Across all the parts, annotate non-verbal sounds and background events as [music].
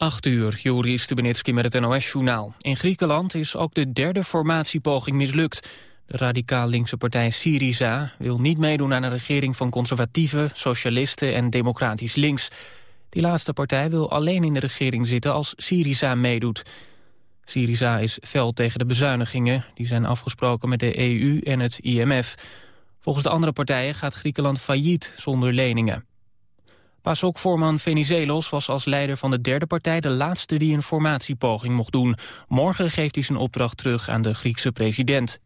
8 uur, Joris Stubenitski met het NOS-journaal. In Griekenland is ook de derde formatiepoging mislukt. De radicaal-linkse partij Syriza wil niet meedoen aan een regering van conservatieven, socialisten en democratisch links. Die laatste partij wil alleen in de regering zitten als Syriza meedoet. Syriza is fel tegen de bezuinigingen. Die zijn afgesproken met de EU en het IMF. Volgens de andere partijen gaat Griekenland failliet zonder leningen. PASOK-voorman Venizelos was als leider van de derde partij... de laatste die een formatiepoging mocht doen. Morgen geeft hij zijn opdracht terug aan de Griekse president.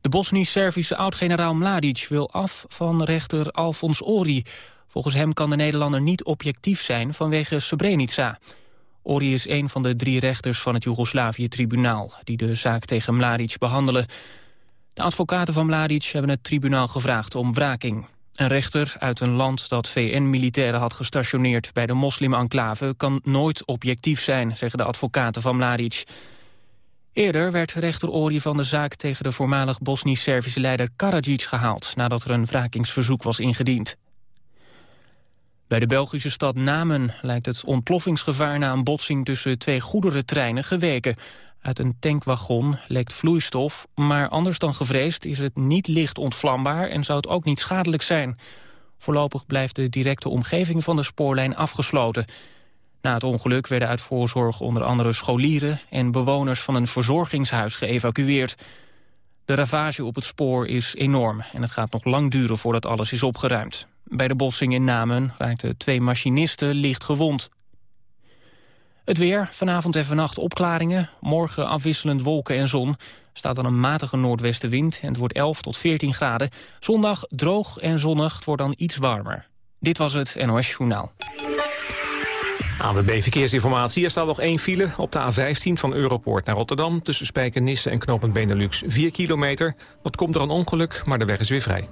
De Bosnisch-Servische oud-generaal Mladic wil af van rechter Alfons Ori. Volgens hem kan de Nederlander niet objectief zijn vanwege Srebrenica. Ori is een van de drie rechters van het Joegoslavië-tribunaal... die de zaak tegen Mladic behandelen. De advocaten van Mladic hebben het tribunaal gevraagd om wraking. Een rechter uit een land dat VN-militairen had gestationeerd bij de moslim-enclave kan nooit objectief zijn, zeggen de advocaten van Mladic. Eerder werd rechter Ori van de zaak tegen de voormalig Bosnisch-Servische leider Karadzic gehaald, nadat er een wrakingsverzoek was ingediend. Bij de Belgische stad Namen lijkt het ontploffingsgevaar na een botsing tussen twee goederentreinen geweken. Uit een tankwagon lekt vloeistof, maar anders dan gevreesd is het niet licht ontvlambaar en zou het ook niet schadelijk zijn. Voorlopig blijft de directe omgeving van de spoorlijn afgesloten. Na het ongeluk werden uit voorzorg onder andere scholieren en bewoners van een verzorgingshuis geëvacueerd. De ravage op het spoor is enorm en het gaat nog lang duren voordat alles is opgeruimd. Bij de botsing in Namen raakten twee machinisten licht gewond. Het weer, vanavond en vannacht opklaringen. Morgen afwisselend wolken en zon. Staat dan een matige noordwestenwind en het wordt 11 tot 14 graden. Zondag droog en zonnig, het wordt dan iets warmer. Dit was het NOS Journaal. ANWB Verkeersinformatie. Er staat nog één file op de A15 van Europoort naar Rotterdam... tussen Spijkenisse en Knopend Benelux 4 kilometer. Dat komt door een ongeluk, maar de weg is weer vrij.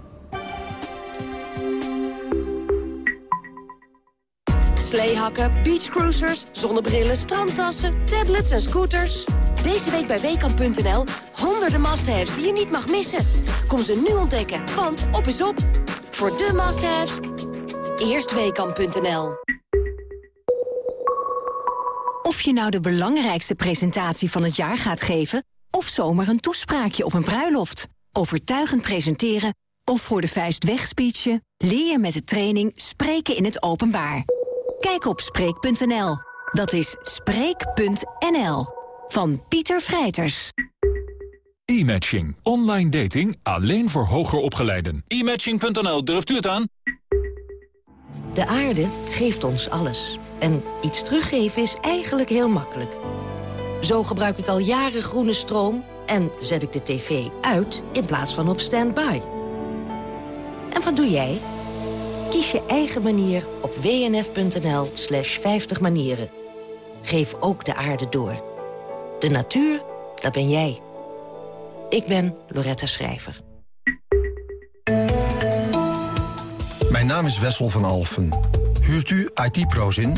Sleehakken, beachcruisers, zonnebrillen, strandtassen, tablets en scooters. Deze week bij Weekamp.nl honderden must-haves die je niet mag missen. Kom ze nu ontdekken, want op is op. Voor de must-haves, eerst Weekamp.nl. Of je nou de belangrijkste presentatie van het jaar gaat geven... of zomaar een toespraakje op een bruiloft. Overtuigend presenteren of voor de vuist wegspeechen... leer je met de training Spreken in het Openbaar. Kijk op Spreek.nl. Dat is Spreek.nl. Van Pieter Vrijters. E-matching. Online dating alleen voor hoger opgeleiden. E-matching.nl, durft u het aan? De aarde geeft ons alles. En iets teruggeven is eigenlijk heel makkelijk. Zo gebruik ik al jaren groene stroom en zet ik de tv uit in plaats van op standby. En wat doe jij? Kies je eigen manier op wnf.nl slash 50 manieren. Geef ook de aarde door. De natuur, dat ben jij. Ik ben Loretta Schrijver. Mijn naam is Wessel van Alfen. Huurt u IT-pro's in?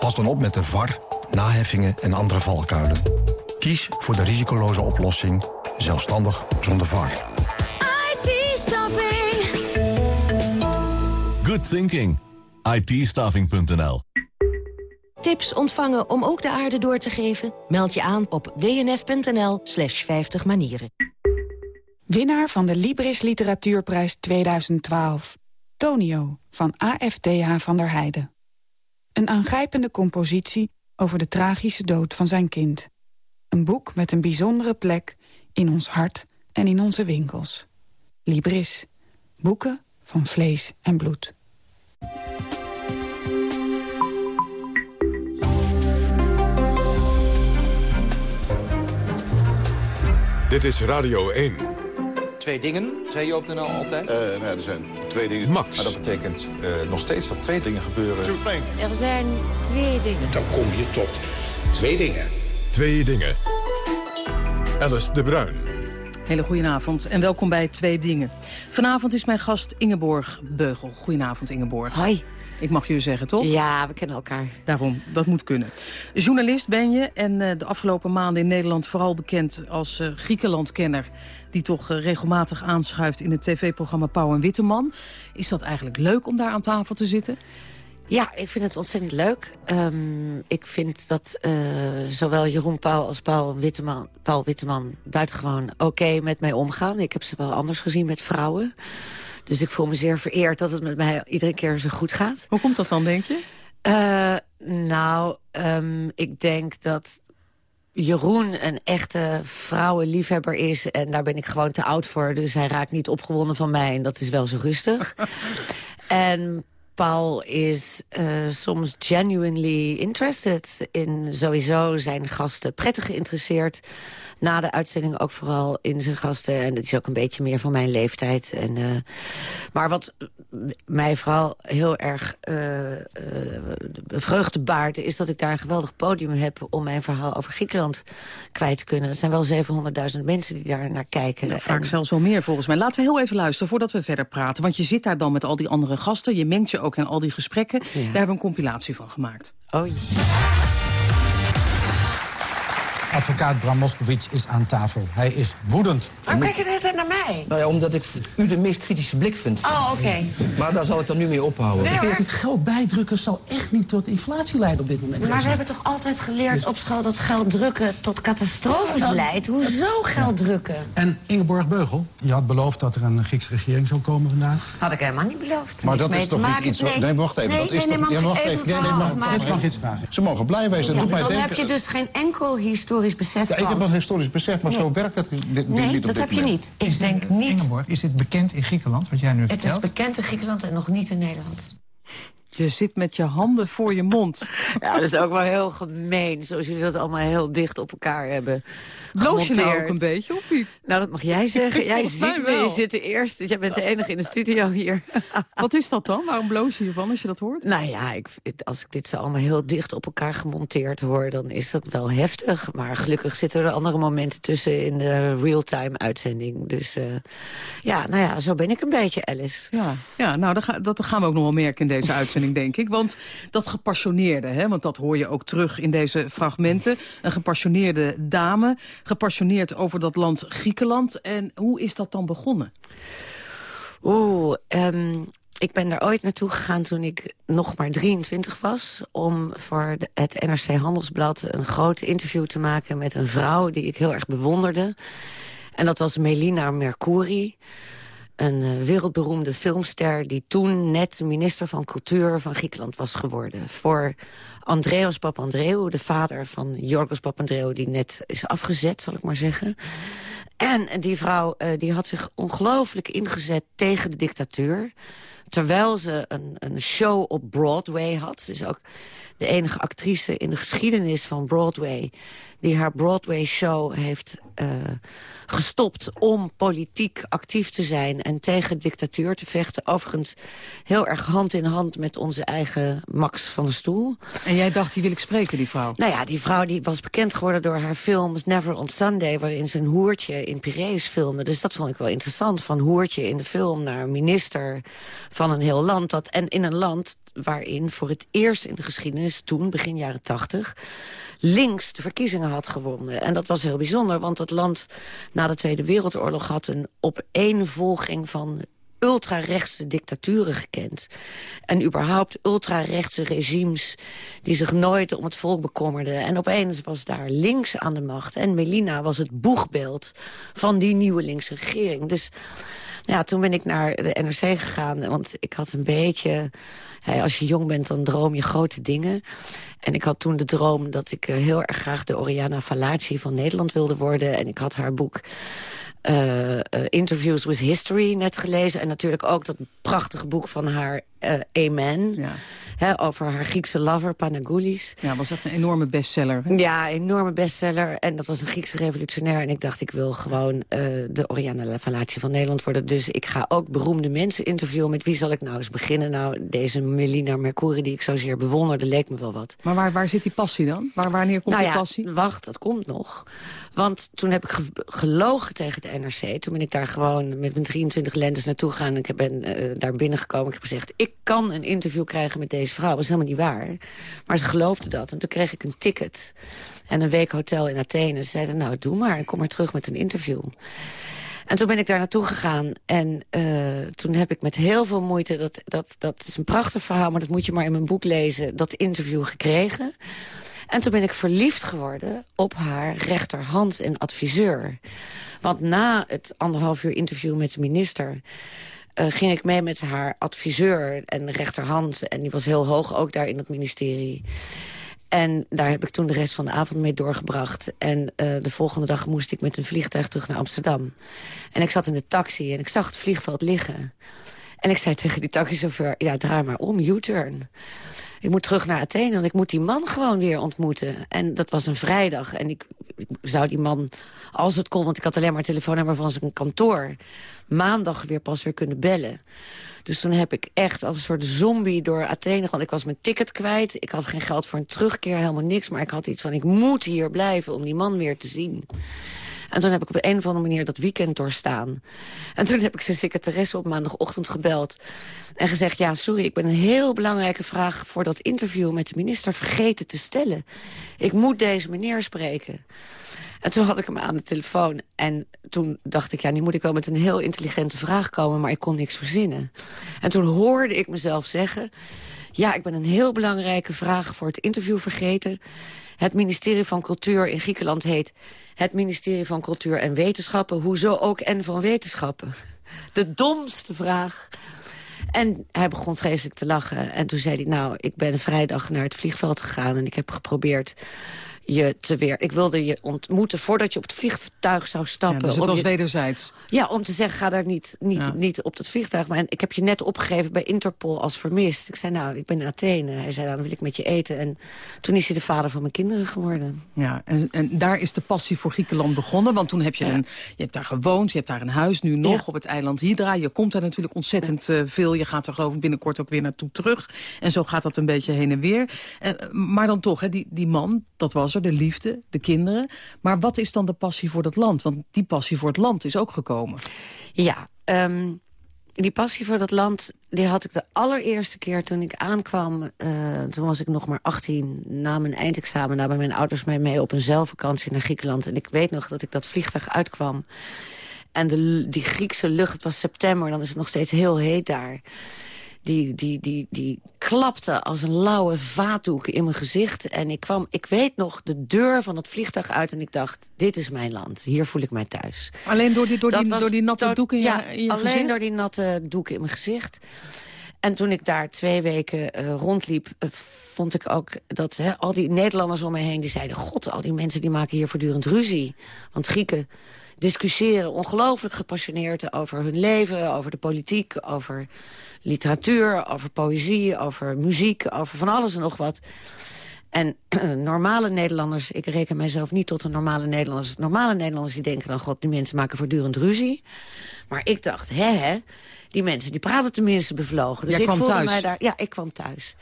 Pas dan op met de VAR, naheffingen en andere valkuilen. Kies voor de risicoloze oplossing, zelfstandig zonder VAR. Good thinking. itstaving.nl Tips ontvangen om ook de aarde door te geven? Meld je aan op wnf.nl slash 50 manieren. Winnaar van de Libris Literatuurprijs 2012. Tonio van AFTH van der Heijden. Een aangrijpende compositie over de tragische dood van zijn kind. Een boek met een bijzondere plek in ons hart en in onze winkels. Libris. Boeken van vlees en bloed. Dit is Radio 1. Twee dingen, zei je op de NL altijd? Uh, nee, er zijn twee dingen. Max. Maar dat betekent uh, nog steeds dat twee dingen gebeuren. Er zijn twee dingen. Dan kom je tot twee dingen. Twee dingen. Alice de Bruin. Hele goedenavond en welkom bij Twee Dingen. Vanavond is mijn gast Ingeborg Beugel. Goedenavond Ingeborg. Hoi. Ik mag je zeggen, toch? Ja, we kennen elkaar. Daarom, dat moet kunnen. Journalist ben je en uh, de afgelopen maanden in Nederland vooral bekend als uh, Griekenlandkenner die toch uh, regelmatig aanschuift in het tv-programma Pauw en Witteman. Is dat eigenlijk leuk om daar aan tafel te zitten? Ja, ik vind het ontzettend leuk. Um, ik vind dat uh, zowel Jeroen Pauw als Paul Witteman, Paul Witteman buitengewoon oké okay met mij omgaan. Ik heb ze wel anders gezien met vrouwen. Dus ik voel me zeer vereerd dat het met mij iedere keer zo goed gaat. Hoe komt dat dan, denk je? Uh, nou, um, ik denk dat Jeroen een echte vrouwenliefhebber is. En daar ben ik gewoon te oud voor. Dus hij raakt niet opgewonden van mij. En dat is wel zo rustig. [laughs] en Paul is uh, soms genuinely interested in sowieso zijn gasten. Prettig geïnteresseerd. Na de uitzending ook vooral in zijn gasten. En het is ook een beetje meer van mijn leeftijd. En, uh, maar wat mij vooral heel erg uh, uh, vreugde baart... is dat ik daar een geweldig podium heb... om mijn verhaal over Griekenland kwijt te kunnen. Er zijn wel 700.000 mensen die daar naar kijken. Ja, vaak en... zelfs wel meer volgens mij. Laten we heel even luisteren voordat we verder praten. Want je zit daar dan met al die andere gasten. Je mengt je ook in al die gesprekken. Ja. Daar hebben we een compilatie van gemaakt. Oh, ja. Advocaat Bram Moskowitz is aan tafel. Hij is woedend. Waarom kijk je de hele tijd naar mij? Nou ja, omdat ik u de meest kritische blik vind. Oh, oké. Okay. Maar daar zal ik dan nu mee ophouden. Nee, het geld bijdrukken zal echt niet tot inflatie leiden op dit moment. Maar we hebben toch altijd geleerd op school dat geld drukken tot catastrofes ja, leidt? Hoezo geld drukken? En Ingeborg Beugel, je had beloofd dat er een Griekse regering zou komen vandaag. Had ik helemaal niet beloofd. Maar dat is toch niet iets... Nee, nee wacht even. Nee, dat is nee, toch... Nee, wacht even. Nee, nee, mag, mag, mag iets vragen. Ze mogen blij wezen. Ja, doet mij dan denken... heb je dus geen enkel historisch besef ja, ik heb wel historisch besef, maar nee. zo werkt het dit, nee, niet op dat dit heb je moment. niet. Ik denk niet... Ingeborg, is het bekend in Griekenland, wat jij nu het vertelt? Het is bekend in Griekenland en nog niet in Nederland. Je zit met je handen voor je mond. [laughs] Ja, dat is ook wel heel gemeen, zoals jullie dat allemaal heel dicht op elkaar hebben Bloos je nou ook een beetje, of niet? Nou, dat mag jij zeggen. [laughs] Jij ziet me, je zit de eerste. Jij bent de enige in de studio hier. [laughs] Wat is dat dan? Waarom bloos je hiervan als je dat hoort? Nou ja, ik, als ik dit zo allemaal heel dicht op elkaar gemonteerd hoor... dan is dat wel heftig. Maar gelukkig zitten er andere momenten tussen in de real-time uitzending. Dus uh, ja, nou ja, zo ben ik een beetje, Alice. Ja, ja nou, dat gaan we ook nog wel merken in deze uitzending, denk ik. Want dat gepassioneerde, hè, want dat hoor je ook terug in deze fragmenten. Een gepassioneerde dame gepassioneerd over dat land Griekenland. En hoe is dat dan begonnen? Oeh, um, ik ben daar ooit naartoe gegaan toen ik nog maar 23 was... om voor het NRC Handelsblad een groot interview te maken... met een vrouw die ik heel erg bewonderde. En dat was Melina Mercouri een uh, wereldberoemde filmster... die toen net minister van Cultuur van Griekenland was geworden. Voor Andreas Papandreou, de vader van Jorgos Papandreou... die net is afgezet, zal ik maar zeggen. En die vrouw uh, die had zich ongelooflijk ingezet tegen de dictatuur... terwijl ze een, een show op Broadway had. Ze is ook de enige actrice in de geschiedenis van Broadway... die haar Broadway-show heeft... Uh, gestopt om politiek actief te zijn... en tegen dictatuur te vechten. Overigens heel erg hand in hand met onze eigen Max van der Stoel. En jij dacht, die wil ik spreken, die vrouw? Nou ja, die vrouw die was bekend geworden door haar film Never on Sunday... waarin ze een hoertje in Piraeus filmde. Dus dat vond ik wel interessant. Van hoertje in de film naar minister van een heel land. Dat, en in een land waarin voor het eerst in de geschiedenis... toen, begin jaren tachtig links de verkiezingen had gewonnen. En dat was heel bijzonder, want het land na de Tweede Wereldoorlog... had een opeenvolging van ultra-rechtse dictaturen gekend. En überhaupt ultra-rechtse regimes die zich nooit om het volk bekommerden. En opeens was daar links aan de macht. En Melina was het boegbeeld van die nieuwe linkse regering. Dus ja, toen ben ik naar de NRC gegaan, want ik had een beetje... Hey, als je jong bent, dan droom je grote dingen. En ik had toen de droom dat ik uh, heel erg graag de Oriana Fallaci van Nederland wilde worden. En ik had haar boek uh, uh, Interviews with History net gelezen. En natuurlijk ook dat prachtige boek van haar Amen. Ja. Hè, over haar Griekse lover, Panagoulis. Ja, was echt een enorme bestseller. Hè? Ja, enorme bestseller. En dat was een Griekse revolutionair. En ik dacht, ik wil gewoon uh, de Oriana Fallaci van Nederland worden. Dus ik ga ook beroemde mensen interviewen. Met wie zal ik nou eens beginnen? Nou, deze Melina Mercouri, die ik zozeer bewonderde, leek me wel wat. Maar waar, waar zit die passie dan? Waar, wanneer komt nou die ja, passie? wacht, dat komt nog. Want toen heb ik ge gelogen tegen de Toen ben ik daar gewoon met mijn 23 lentes naartoe gegaan. Ik ben uh, daar binnengekomen. Ik heb gezegd, ik kan een interview krijgen met deze vrouw. Dat was helemaal niet waar. Maar ze geloofde dat. En toen kreeg ik een ticket. En een week hotel in Athene. Ze zeiden, nou, doe maar. Kom maar terug met een interview. En toen ben ik daar naartoe gegaan. En uh, toen heb ik met heel veel moeite... Dat, dat, dat is een prachtig verhaal, maar dat moet je maar in mijn boek lezen... dat interview gekregen. En toen ben ik verliefd geworden op haar rechterhand en adviseur. Want na het anderhalf uur interview met de minister... Uh, ging ik mee met haar adviseur en rechterhand. En die was heel hoog ook daar in het ministerie. En daar heb ik toen de rest van de avond mee doorgebracht. En uh, de volgende dag moest ik met een vliegtuig terug naar Amsterdam. En ik zat in de taxi en ik zag het vliegveld liggen. En ik zei tegen die taxichauffeur, ja, draai maar om, U-turn. Ik moet terug naar Athene, want ik moet die man gewoon weer ontmoeten. En dat was een vrijdag. En ik, zou die man, als het kon, want ik had alleen maar telefoonnummer van zijn kantoor... maandag weer pas weer kunnen bellen. Dus toen heb ik echt als een soort zombie door Athene... want ik was mijn ticket kwijt, ik had geen geld voor een terugkeer, helemaal niks... maar ik had iets van, ik moet hier blijven om die man weer te zien. En toen heb ik op een of andere manier dat weekend doorstaan. En toen heb ik zijn secretaresse op maandagochtend gebeld. En gezegd, ja, sorry, ik ben een heel belangrijke vraag... voor dat interview met de minister vergeten te stellen. Ik moet deze meneer spreken. En toen had ik hem aan de telefoon. En toen dacht ik, ja, nu moet ik wel met een heel intelligente vraag komen... maar ik kon niks verzinnen. En toen hoorde ik mezelf zeggen... ja, ik ben een heel belangrijke vraag voor het interview vergeten. Het ministerie van Cultuur in Griekenland heet... het ministerie van Cultuur en Wetenschappen. Hoezo ook en van Wetenschappen? De domste vraag... En hij begon vreselijk te lachen. En toen zei hij, nou, ik ben vrijdag naar het vliegveld gegaan... en ik heb geprobeerd je te weer... Ik wilde je ontmoeten voordat je op het vliegtuig zou stappen. Ja, dus het was wederzijds. Ja, om te zeggen, ga daar niet, niet, niet op dat vliegtuig. Maar ik heb je net opgegeven bij Interpol als vermist. Ik zei, nou, ik ben in Athene. Hij zei, nou, dan wil ik met je eten. En toen is hij de vader van mijn kinderen geworden. Ja, en, en daar is de passie voor Griekenland begonnen. Want toen heb je, een, je hebt daar gewoond, je hebt daar een huis nu nog op het eiland Hydra. Je komt daar natuurlijk ontzettend uh, veel. Je gaat er geloof ik binnenkort ook weer naartoe terug. En zo gaat dat een beetje heen en weer. Uh, maar dan toch, hè, die, die man, dat was de liefde, de kinderen. Maar wat is dan de passie voor dat land? Want die passie voor het land is ook gekomen. Ja, um, die passie voor dat land... die had ik de allereerste keer toen ik aankwam... Uh, toen was ik nog maar 18, na mijn eindexamen... namen mijn ouders mij mee op een zelfvakantie naar Griekenland. En ik weet nog dat ik dat vliegtuig uitkwam... En de, die Griekse lucht, het was september, dan is het nog steeds heel heet daar die, die, die, die klapte als een lauwe vaatdoek in mijn gezicht. En ik kwam, ik weet nog, de deur van het vliegtuig uit en ik dacht, dit is mijn land. Hier voel ik mij thuis. Alleen door die, door die, door die natte doek in je, ja, in je alleen gezicht? door die natte doek in mijn gezicht. En toen ik daar twee weken uh, rondliep, uh, vond ik ook dat al die Nederlanders om me heen... die zeiden, god, al die mensen die maken hier voortdurend ruzie. Want Grieken discussiëren ongelooflijk gepassioneerd over hun leven... over de politiek, over literatuur, over poëzie, over muziek... over van alles en nog wat. En [clears throat] normale Nederlanders, ik reken mijzelf niet tot de normale Nederlanders... normale Nederlanders die denken dan, god, die mensen maken voortdurend ruzie. Maar ik dacht, hè, hè, die mensen die praten tenminste bevlogen. Dus Jij ik kwam voelde thuis? mij daar... Ja, ik kwam thuis.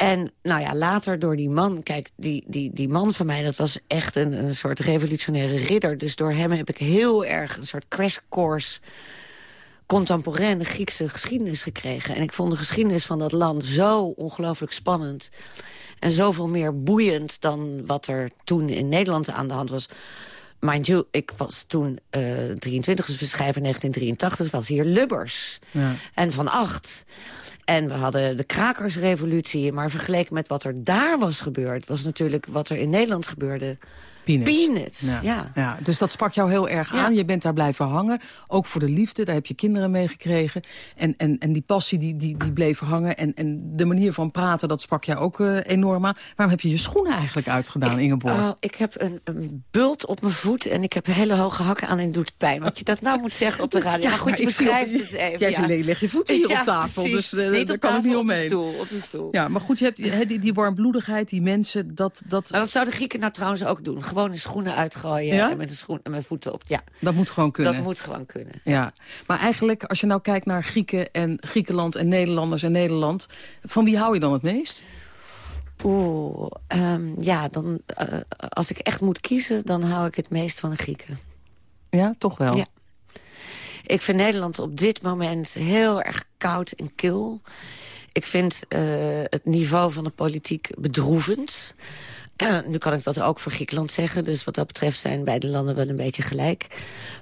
En nou ja, later door die man... Kijk, die, die, die man van mij, dat was echt een, een soort revolutionaire ridder. Dus door hem heb ik heel erg een soort crash course contemporaine Griekse geschiedenis gekregen. En ik vond de geschiedenis van dat land zo ongelooflijk spannend. En zoveel meer boeiend dan wat er toen in Nederland aan de hand was. Mind you, ik was toen uh, 23, dus we schrijven 1983, was hier Lubbers. Ja. En Van Acht. En we hadden de krakersrevolutie. Maar vergeleken met wat er daar was gebeurd... was natuurlijk wat er in Nederland gebeurde... Peanuts. Peanuts, ja. ja. Dus dat sprak jou heel erg aan. Je bent daar blijven hangen. Ook voor de liefde, daar heb je kinderen mee gekregen. En, en, en die passie die, die, die bleef hangen. En, en de manier van praten, dat sprak jou ook uh, enorm aan. Waarom heb je je schoenen eigenlijk uitgedaan, ik, Ingeborg? Oh, ik heb een, een, bult op mijn voet en ik heb hele hoge hakken aan en doet pijn. Wat je dat nou moet zeggen op de radio. [laughs] Ja, maar goed, je beschrijft het even. Jij ja. leg je voeten hier [laughs] op tafel, precies. dus uh, niet daar kan tafel, ik niet op de omheen. stoel, op de stoel. Ja, maar goed, je hebt he, die, die warmbloedigheid, die mensen, dat... Dat, nou, dat zouden Grieken nou trouwens ook doen. Gewoon de schoenen uitgooien Ja? en met de schoen en mijn voeten op. Ja, dat moet gewoon kunnen. dat moet gewoon kunnen. Ja, maar eigenlijk, als je nou kijkt naar Grieken en Griekenland en Nederlanders en Nederland... van wie hou je dan het meest? Oeh, um, ja, dan, uh, als ik echt moet kiezen, dan hou ik het meest van de Grieken. Ja, toch wel? Ja. Ik vind Nederland op dit moment heel erg koud en kil. Ik vind uh, het niveau van de politiek bedroevend. [clears throat] nu kan ik dat ook voor Griekenland zeggen. Dus wat dat betreft zijn beide landen wel een beetje gelijk.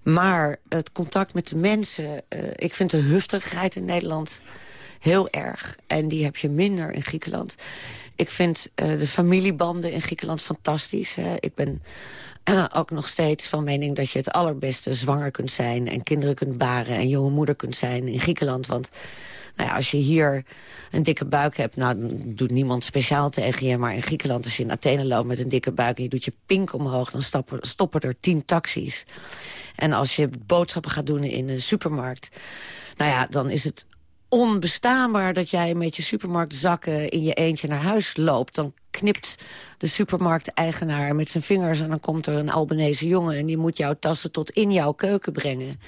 Maar het contact met de mensen... Uh, ik vind de huftigheid in Nederland heel erg. En die heb je minder in Griekenland. Ik vind uh, de familiebanden in Griekenland fantastisch. Hè. Ik ben uh, ook nog steeds van mening dat je het allerbeste zwanger kunt zijn... en kinderen kunt baren en jonge moeder kunt zijn in Griekenland. Want nou ja, als je hier een dikke buik hebt... nou, dan doet niemand speciaal tegen je. Maar in Griekenland, als je in Athene loopt met een dikke buik... en je doet je pink omhoog, dan stoppen, stoppen er tien taxis. En als je boodschappen gaat doen in een supermarkt... nou ja, dan is het onbestaanbaar dat jij met je supermarktzakken in je eentje naar huis loopt. Dan knipt de supermarkteigenaar met zijn vingers... en dan komt er een Albanese jongen en die moet jouw tassen tot in jouw keuken brengen.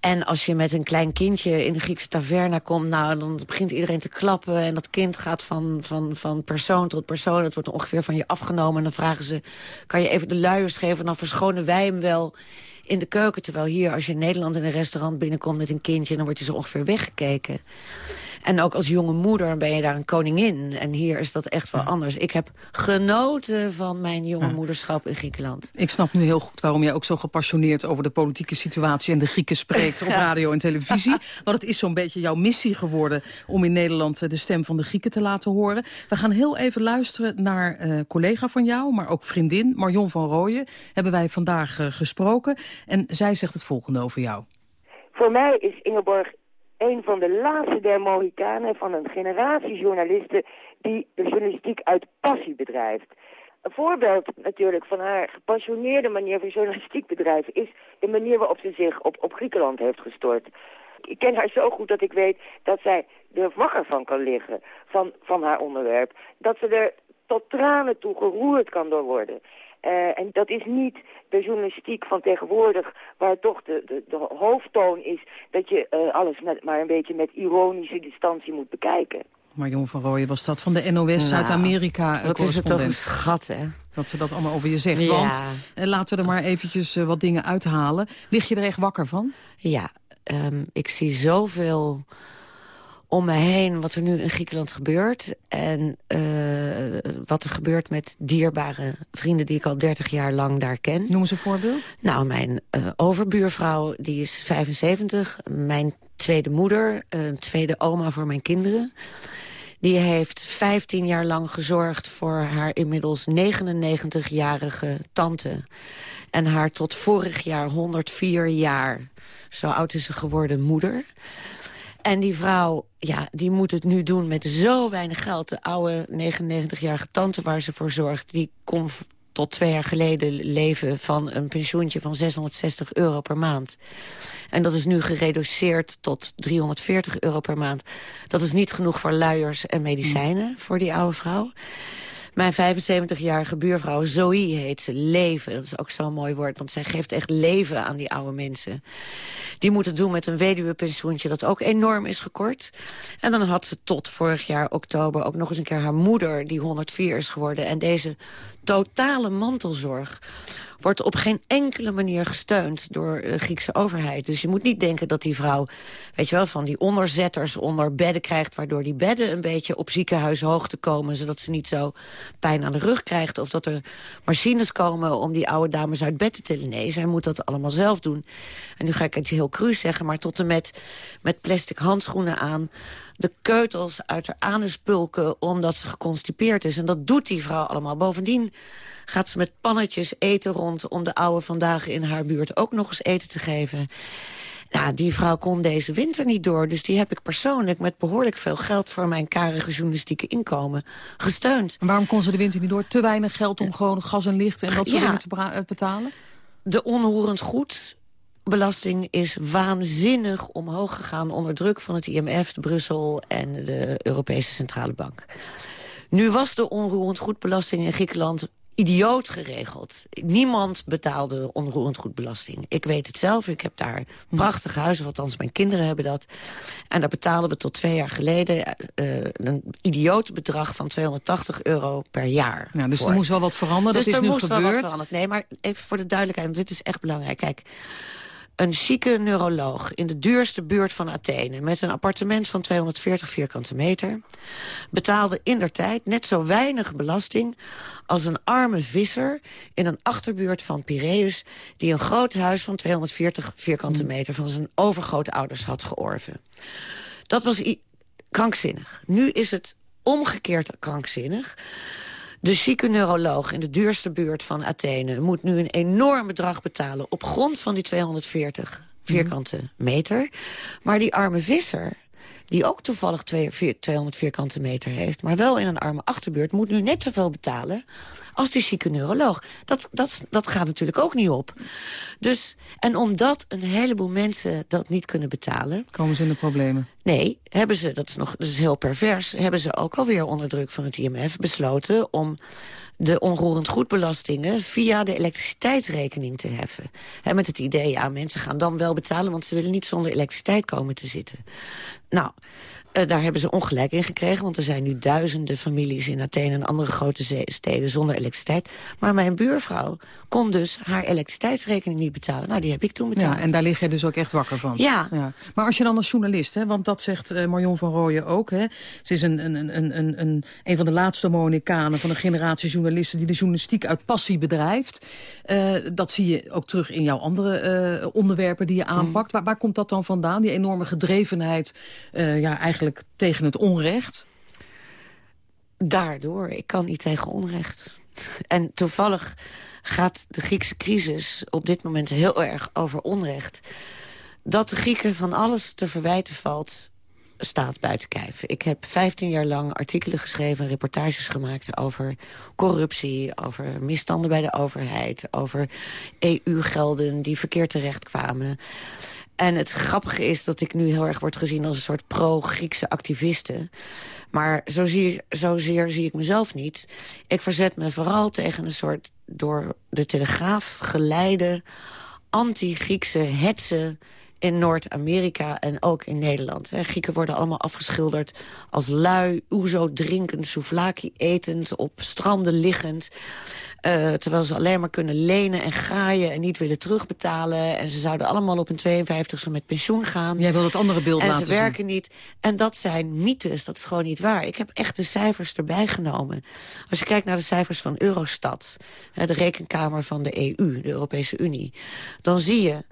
En als je met een klein kindje in de Griekse taverna komt... nou, dan begint iedereen te klappen en dat kind gaat van, van, van persoon tot persoon. Het wordt ongeveer van je afgenomen en dan vragen ze... kan je even de luiers geven, dan verschonen wij hem wel in de keuken. Terwijl hier, als je in Nederland in een restaurant binnenkomt met een kindje... dan word je zo ongeveer weggekeken. En ook als jonge moeder ben je daar een koningin. En hier is dat echt wel anders. Ik heb genoten van mijn jonge moederschap in Griekenland. Ik snap nu heel goed waarom jij ook zo gepassioneerd... over de politieke situatie en de Grieken spreekt op [laughs] radio en televisie. Want het is zo'n beetje jouw missie geworden... om in Nederland eh, de stem van de Grieken te laten horen. We gaan heel even luisteren naar uh, collega van jou, maar ook vriendin... Marion van Rooyen, hebben wij vandaag uh, gesproken. En zij zegt het volgende over jou. Voor mij is Ingeborg een van de laatste der van een generatie journalisten die de journalistiek uit passie bedrijft. Een voorbeeld natuurlijk van haar gepassioneerde manier van journalistiek bedrijven is de manier waarop ze zich op, op Griekenland heeft gestort. Ik ken haar zo goed dat ik weet dat zij er wakker van kan liggen van, van haar onderwerp. Dat ze er tot tranen toe geroerd kan door worden. Uh, en dat is niet de journalistiek van tegenwoordig, waar toch de, de, de hoofdtoon is dat je uh, alles met, maar een beetje met ironische distantie moet bekijken. Marion van Rooyen was dat van de NOS nou, Zuid-Amerika. Wat is het toch een schat, hè? Dat ze dat allemaal over je zegt. Ja. Want uh, laten we er maar eventjes wat dingen uithalen. Lig je er echt wakker van? Ja, um, ik zie zoveel om me heen wat er nu in Griekenland gebeurt. En uh, wat er gebeurt met dierbare vrienden die ik al 30 jaar lang daar ken. Noem eens een voorbeeld. Nou, mijn uh, overbuurvrouw, die is 75. Mijn tweede moeder, een tweede oma voor mijn kinderen. Die heeft 15 jaar lang gezorgd voor haar inmiddels 99-jarige tante. En haar tot vorig jaar 104 jaar, zo oud is ze geworden, moeder. En die vrouw, ja, die moet het nu doen met zo weinig geld. De oude 99-jarige tante waar ze voor zorgt... die kon tot twee jaar geleden leven van een pensioentje van 660 euro per maand. En dat is nu gereduceerd tot 340 euro per maand. Dat is niet genoeg voor luiers en medicijnen voor die oude vrouw. Mijn 75-jarige buurvrouw, Zoe heet ze, leven. Dat is ook zo'n mooi woord, want zij geeft echt leven aan die oude mensen. Die moeten doen met een weduwepensioentje dat ook enorm is gekort. En dan had ze tot vorig jaar oktober ook nog eens een keer haar moeder... die 104 is geworden. En deze totale mantelzorg wordt op geen enkele manier gesteund door de Griekse overheid. Dus je moet niet denken dat die vrouw, weet je wel, van die onderzetters onder bedden krijgt... waardoor die bedden een beetje op ziekenhuishoogte komen... zodat ze niet zo pijn aan de rug krijgt. Of dat er machines komen om die oude dames uit bed te tillen. Nee, zij moet dat allemaal zelf doen. En nu ga ik het heel cru zeggen, maar tot en met, met plastic handschoenen aan de keutels uit haar anus pulken omdat ze geconstipeerd is. En dat doet die vrouw allemaal. Bovendien gaat ze met pannetjes eten rond... om de oude vandaag in haar buurt ook nog eens eten te geven. Nou, die vrouw kon deze winter niet door. Dus die heb ik persoonlijk met behoorlijk veel geld... voor mijn karige journalistieke inkomen gesteund. En waarom kon ze de winter niet door? Te weinig geld om gewoon gas en licht en dat soort dingen te eh, betalen? De onroerend goed belasting is waanzinnig omhoog gegaan... onder druk van het IMF, Brussel en de Europese Centrale Bank. Nu was de onroerend goedbelasting in Griekenland idioot geregeld. Niemand betaalde onroerend goedbelasting. Ik weet het zelf, ik heb daar prachtige huizen, althans mijn kinderen hebben dat. En daar betaalden we tot twee jaar geleden uh, een idioot bedrag van 280 euro per jaar. Ja, dus voor. er moest wel wat veranderen, dus dat is er nu moest gebeurd. wel wat veranderd. Nee, maar even voor de duidelijkheid, want dit is echt belangrijk. Kijk, Een chique neuroloog in de duurste buurt van Athene... met een appartement van 240 vierkante meter... betaalde in der tijd net zo weinig belasting... als een arme visser in een achterbuurt van Piraeus... die een groot huis van 240 vierkante Hmm. meter... van zijn overgrootouders had georven. Dat was krankzinnig. Nu is het omgekeerd krankzinnig. De chique neuroloog in de duurste buurt van Athene... moet nu een enorm bedrag betalen op grond van die 240 vierkante meter. Maar die arme visser, die ook toevallig twee- vier- 200 vierkante meter heeft... maar wel in een arme achterbuurt, moet nu net zoveel betalen... als die chique neuroloog. Dat, dat, dat gaat natuurlijk ook niet op. Dus, en omdat een heleboel mensen dat niet kunnen betalen... Komen ze in de problemen? Nee, hebben ze, dat is, nog, dat is heel pervers... hebben ze ook alweer onder druk van het IMF besloten... om de onroerend goedbelastingen via de elektriciteitsrekening te heffen. Met het idee, ja, mensen gaan dan wel betalen... want ze willen niet zonder elektriciteit komen te zitten. Nou, eh, daar hebben ze ongelijk in gekregen... want er zijn nu duizenden families in Athene en andere grote steden zonder elektriciteit. Maar mijn buurvrouw kon dus haar elektriciteitsrekening niet betalen. Nou, die heb ik toen betaald. Ja, en daar lig je dus ook echt wakker van. Ja. Maar als je dan als journalist, hè, want dat zegt eh, Marion van Rooyen ook... Hè, ze is een, een, een, een, een, een van de laatste Mohikanen van een generatie journalisten... die de journalistiek uit passie bedrijft. Eh, dat zie je ook terug in jouw andere onderwerpen die je aanpakt. Waar, waar komt dat dan vandaan, die enorme gedrevenheid... ja, eigenlijk tegen het onrecht? Daardoor, ik kan niet tegen onrecht. En toevallig gaat de Griekse crisis op dit moment heel erg over onrecht. Dat de Grieken van alles te verwijten valt, staat buiten kijf. Ik heb 15 jaar lang artikelen geschreven, reportages gemaakt... over corruptie, over misstanden bij de overheid... over EU-gelden die verkeerd terechtkwamen. En het grappige is dat ik nu heel erg word gezien... als een soort pro-Griekse activiste. Maar zo zie, zozeer zie ik mezelf niet. Ik verzet me vooral tegen een soort door de Telegraaf geleide... anti-Griekse hetze in Noord-Amerika en ook in Nederland. Hè. Grieken worden allemaal afgeschilderd als lui, oezo drinkend, souvlaki etend, op stranden liggend. Eh, terwijl ze alleen maar kunnen lenen en graaien en niet willen terugbetalen. En ze zouden allemaal op hun 52e met pensioen gaan. Jij wil het andere beeld en laten ze werken niet. En dat zijn mythes, dat is gewoon niet waar. Ik heb echt de cijfers erbij genomen. Als je kijkt naar de cijfers van Eurostat... de rekenkamer van de EU, de Europese Unie... dan zie je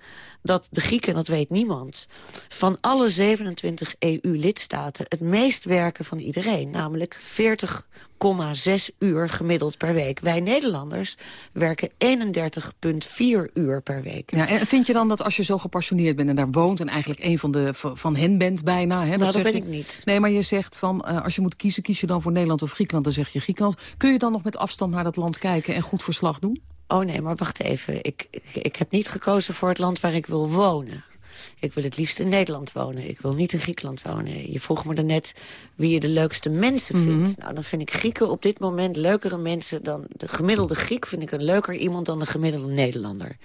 dat de Grieken, dat weet niemand... van alle 27 EU-lidstaten het meest werken van iedereen. Namelijk 40,6 uur gemiddeld per week. Wij Nederlanders werken 31,4 uur per week. Ja, en vind je dan dat als je zo gepassioneerd bent en daar woont... en eigenlijk een van, de, van hen bent bijna... Hè, Nou, dat zeg ben je- ik niet. Nee, maar je zegt van, eh, als je moet kiezen, kies je dan voor Nederland of Griekenland... dan zeg je Griekenland. Kun je dan nog met afstand naar dat land kijken en goed verslag doen? Oh nee, maar wacht even. Ik, ik, ik heb niet gekozen voor het land waar ik wil wonen. Ik wil het liefst in Nederland wonen. Ik wil niet in Griekenland wonen. Je vroeg me daarnet wie je de leukste mensen vindt. Nou, dan vind ik Grieken op dit moment leukere mensen dan... de gemiddelde Griek vind ik een leuker iemand dan de gemiddelde Nederlander.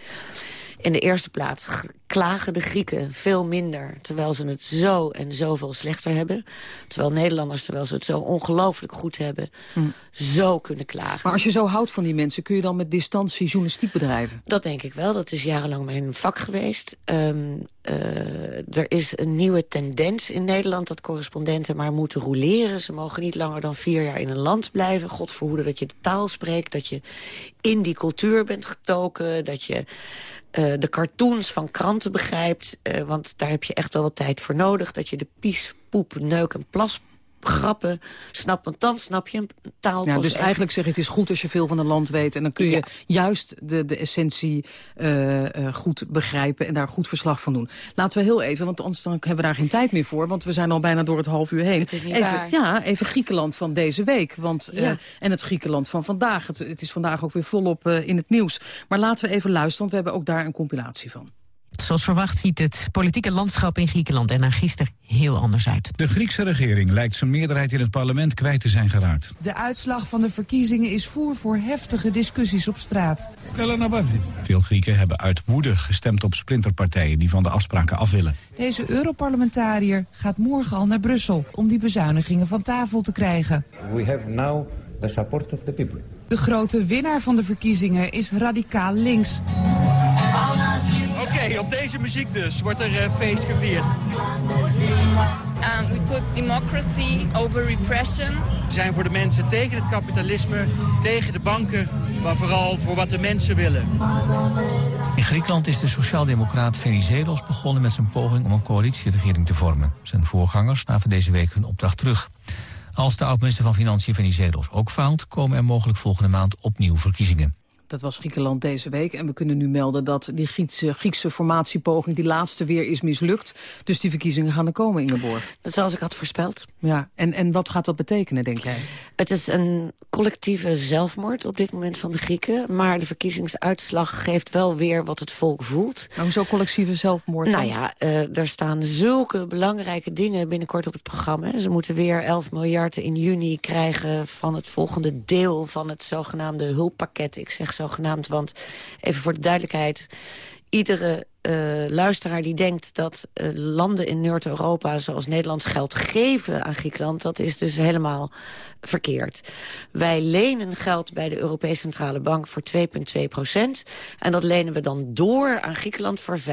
In de eerste plaats klagen de Grieken veel minder... terwijl ze het zo en zoveel slechter hebben. Terwijl Nederlanders, terwijl ze het zo ongelooflijk goed hebben... zo kunnen klagen. Maar als je zo houdt van die mensen, kun je dan met distantie journalistiek bedrijven? Dat denk ik wel. Dat is jarenlang mijn vak geweest. Ehm, eh, er is een nieuwe tendens in Nederland dat correspondenten maar moeten roleren. Ze mogen niet langer dan vier jaar in een land blijven. God verhoede dat je de taal spreekt, dat je in die cultuur bent getoken... dat je eh, de cartoons van kranten begrijpt. eh, want daar heb je echt wel wat tijd voor nodig. Dat je de pies, poep, neuk en plas grappen snapt. Want dan snap je een taal Ja, dus echt. eigenlijk zeg je, het is goed als je veel van een land weet... en dan kun je juist de, de essentie eh, eh, goed begrijpen... en daar goed verslag van doen. Laten we heel even, want anders dan hebben we daar geen tijd meer voor... want we zijn al bijna door het half uur heen. Het is niet even, waar. Ja, even Griekenland van deze week. Want, eh, en het Griekenland van vandaag. Het, het is vandaag ook weer volop in het nieuws. Maar laten we even luisteren, want we hebben ook daar een compilatie van. Zoals verwacht ziet het politieke landschap in Griekenland er na gisteren heel anders uit. De Griekse regering lijkt zijn meerderheid in het parlement kwijt te zijn geraakt. De uitslag van de verkiezingen is voer voor heftige discussies op straat. Veel Grieken hebben uit woede gestemd op splinterpartijen die van de afspraken af willen. Deze Europarlementariër gaat morgen al naar Brussel om die bezuinigingen van tafel te krijgen. We have now the support of the people. De grote winnaar van de verkiezingen is radicaal links. Hier, op deze muziek dus, wordt er uh, feest gevierd. Um, we put democracy over repression. We zijn voor de mensen tegen het kapitalisme, tegen de banken, maar vooral voor wat de mensen willen. In Griekenland is de sociaaldemocraat Venizelos begonnen met zijn poging om een coalitieregering te vormen. Zijn voorgangers namen deze week hun opdracht terug. Als de oud-minister van Financiën Venizelos ook faalt, komen er mogelijk volgende maand opnieuw verkiezingen. Dat was Griekenland deze week. En we kunnen nu melden dat die Griekse, Griekse formatiepoging... die laatste weer is mislukt. Dus die verkiezingen gaan er komen, Ingeborg. Dat zoals ik had voorspeld. Ja, en, en wat gaat dat betekenen, denk jij? Het is een collectieve zelfmoord op dit moment van de Grieken. Maar de verkiezingsuitslag geeft wel weer wat het volk voelt. Nou, zo collectieve zelfmoord? Nou ja, uh, er staan zulke belangrijke dingen binnenkort op het programma. Ze moeten weer 11 miljard in juni krijgen... van het volgende deel van het zogenaamde hulppakket. Ik zeg zogenaamd, want even voor de duidelijkheid... iedere uh, luisteraar die denkt dat uh, landen in Noord-Europa... zoals Nederland geld geven aan Griekenland... dat is dus helemaal verkeerd. Wij lenen geld bij de Europese Centrale Bank voor 2,2 procent. En dat lenen we dan door aan Griekenland voor 5,5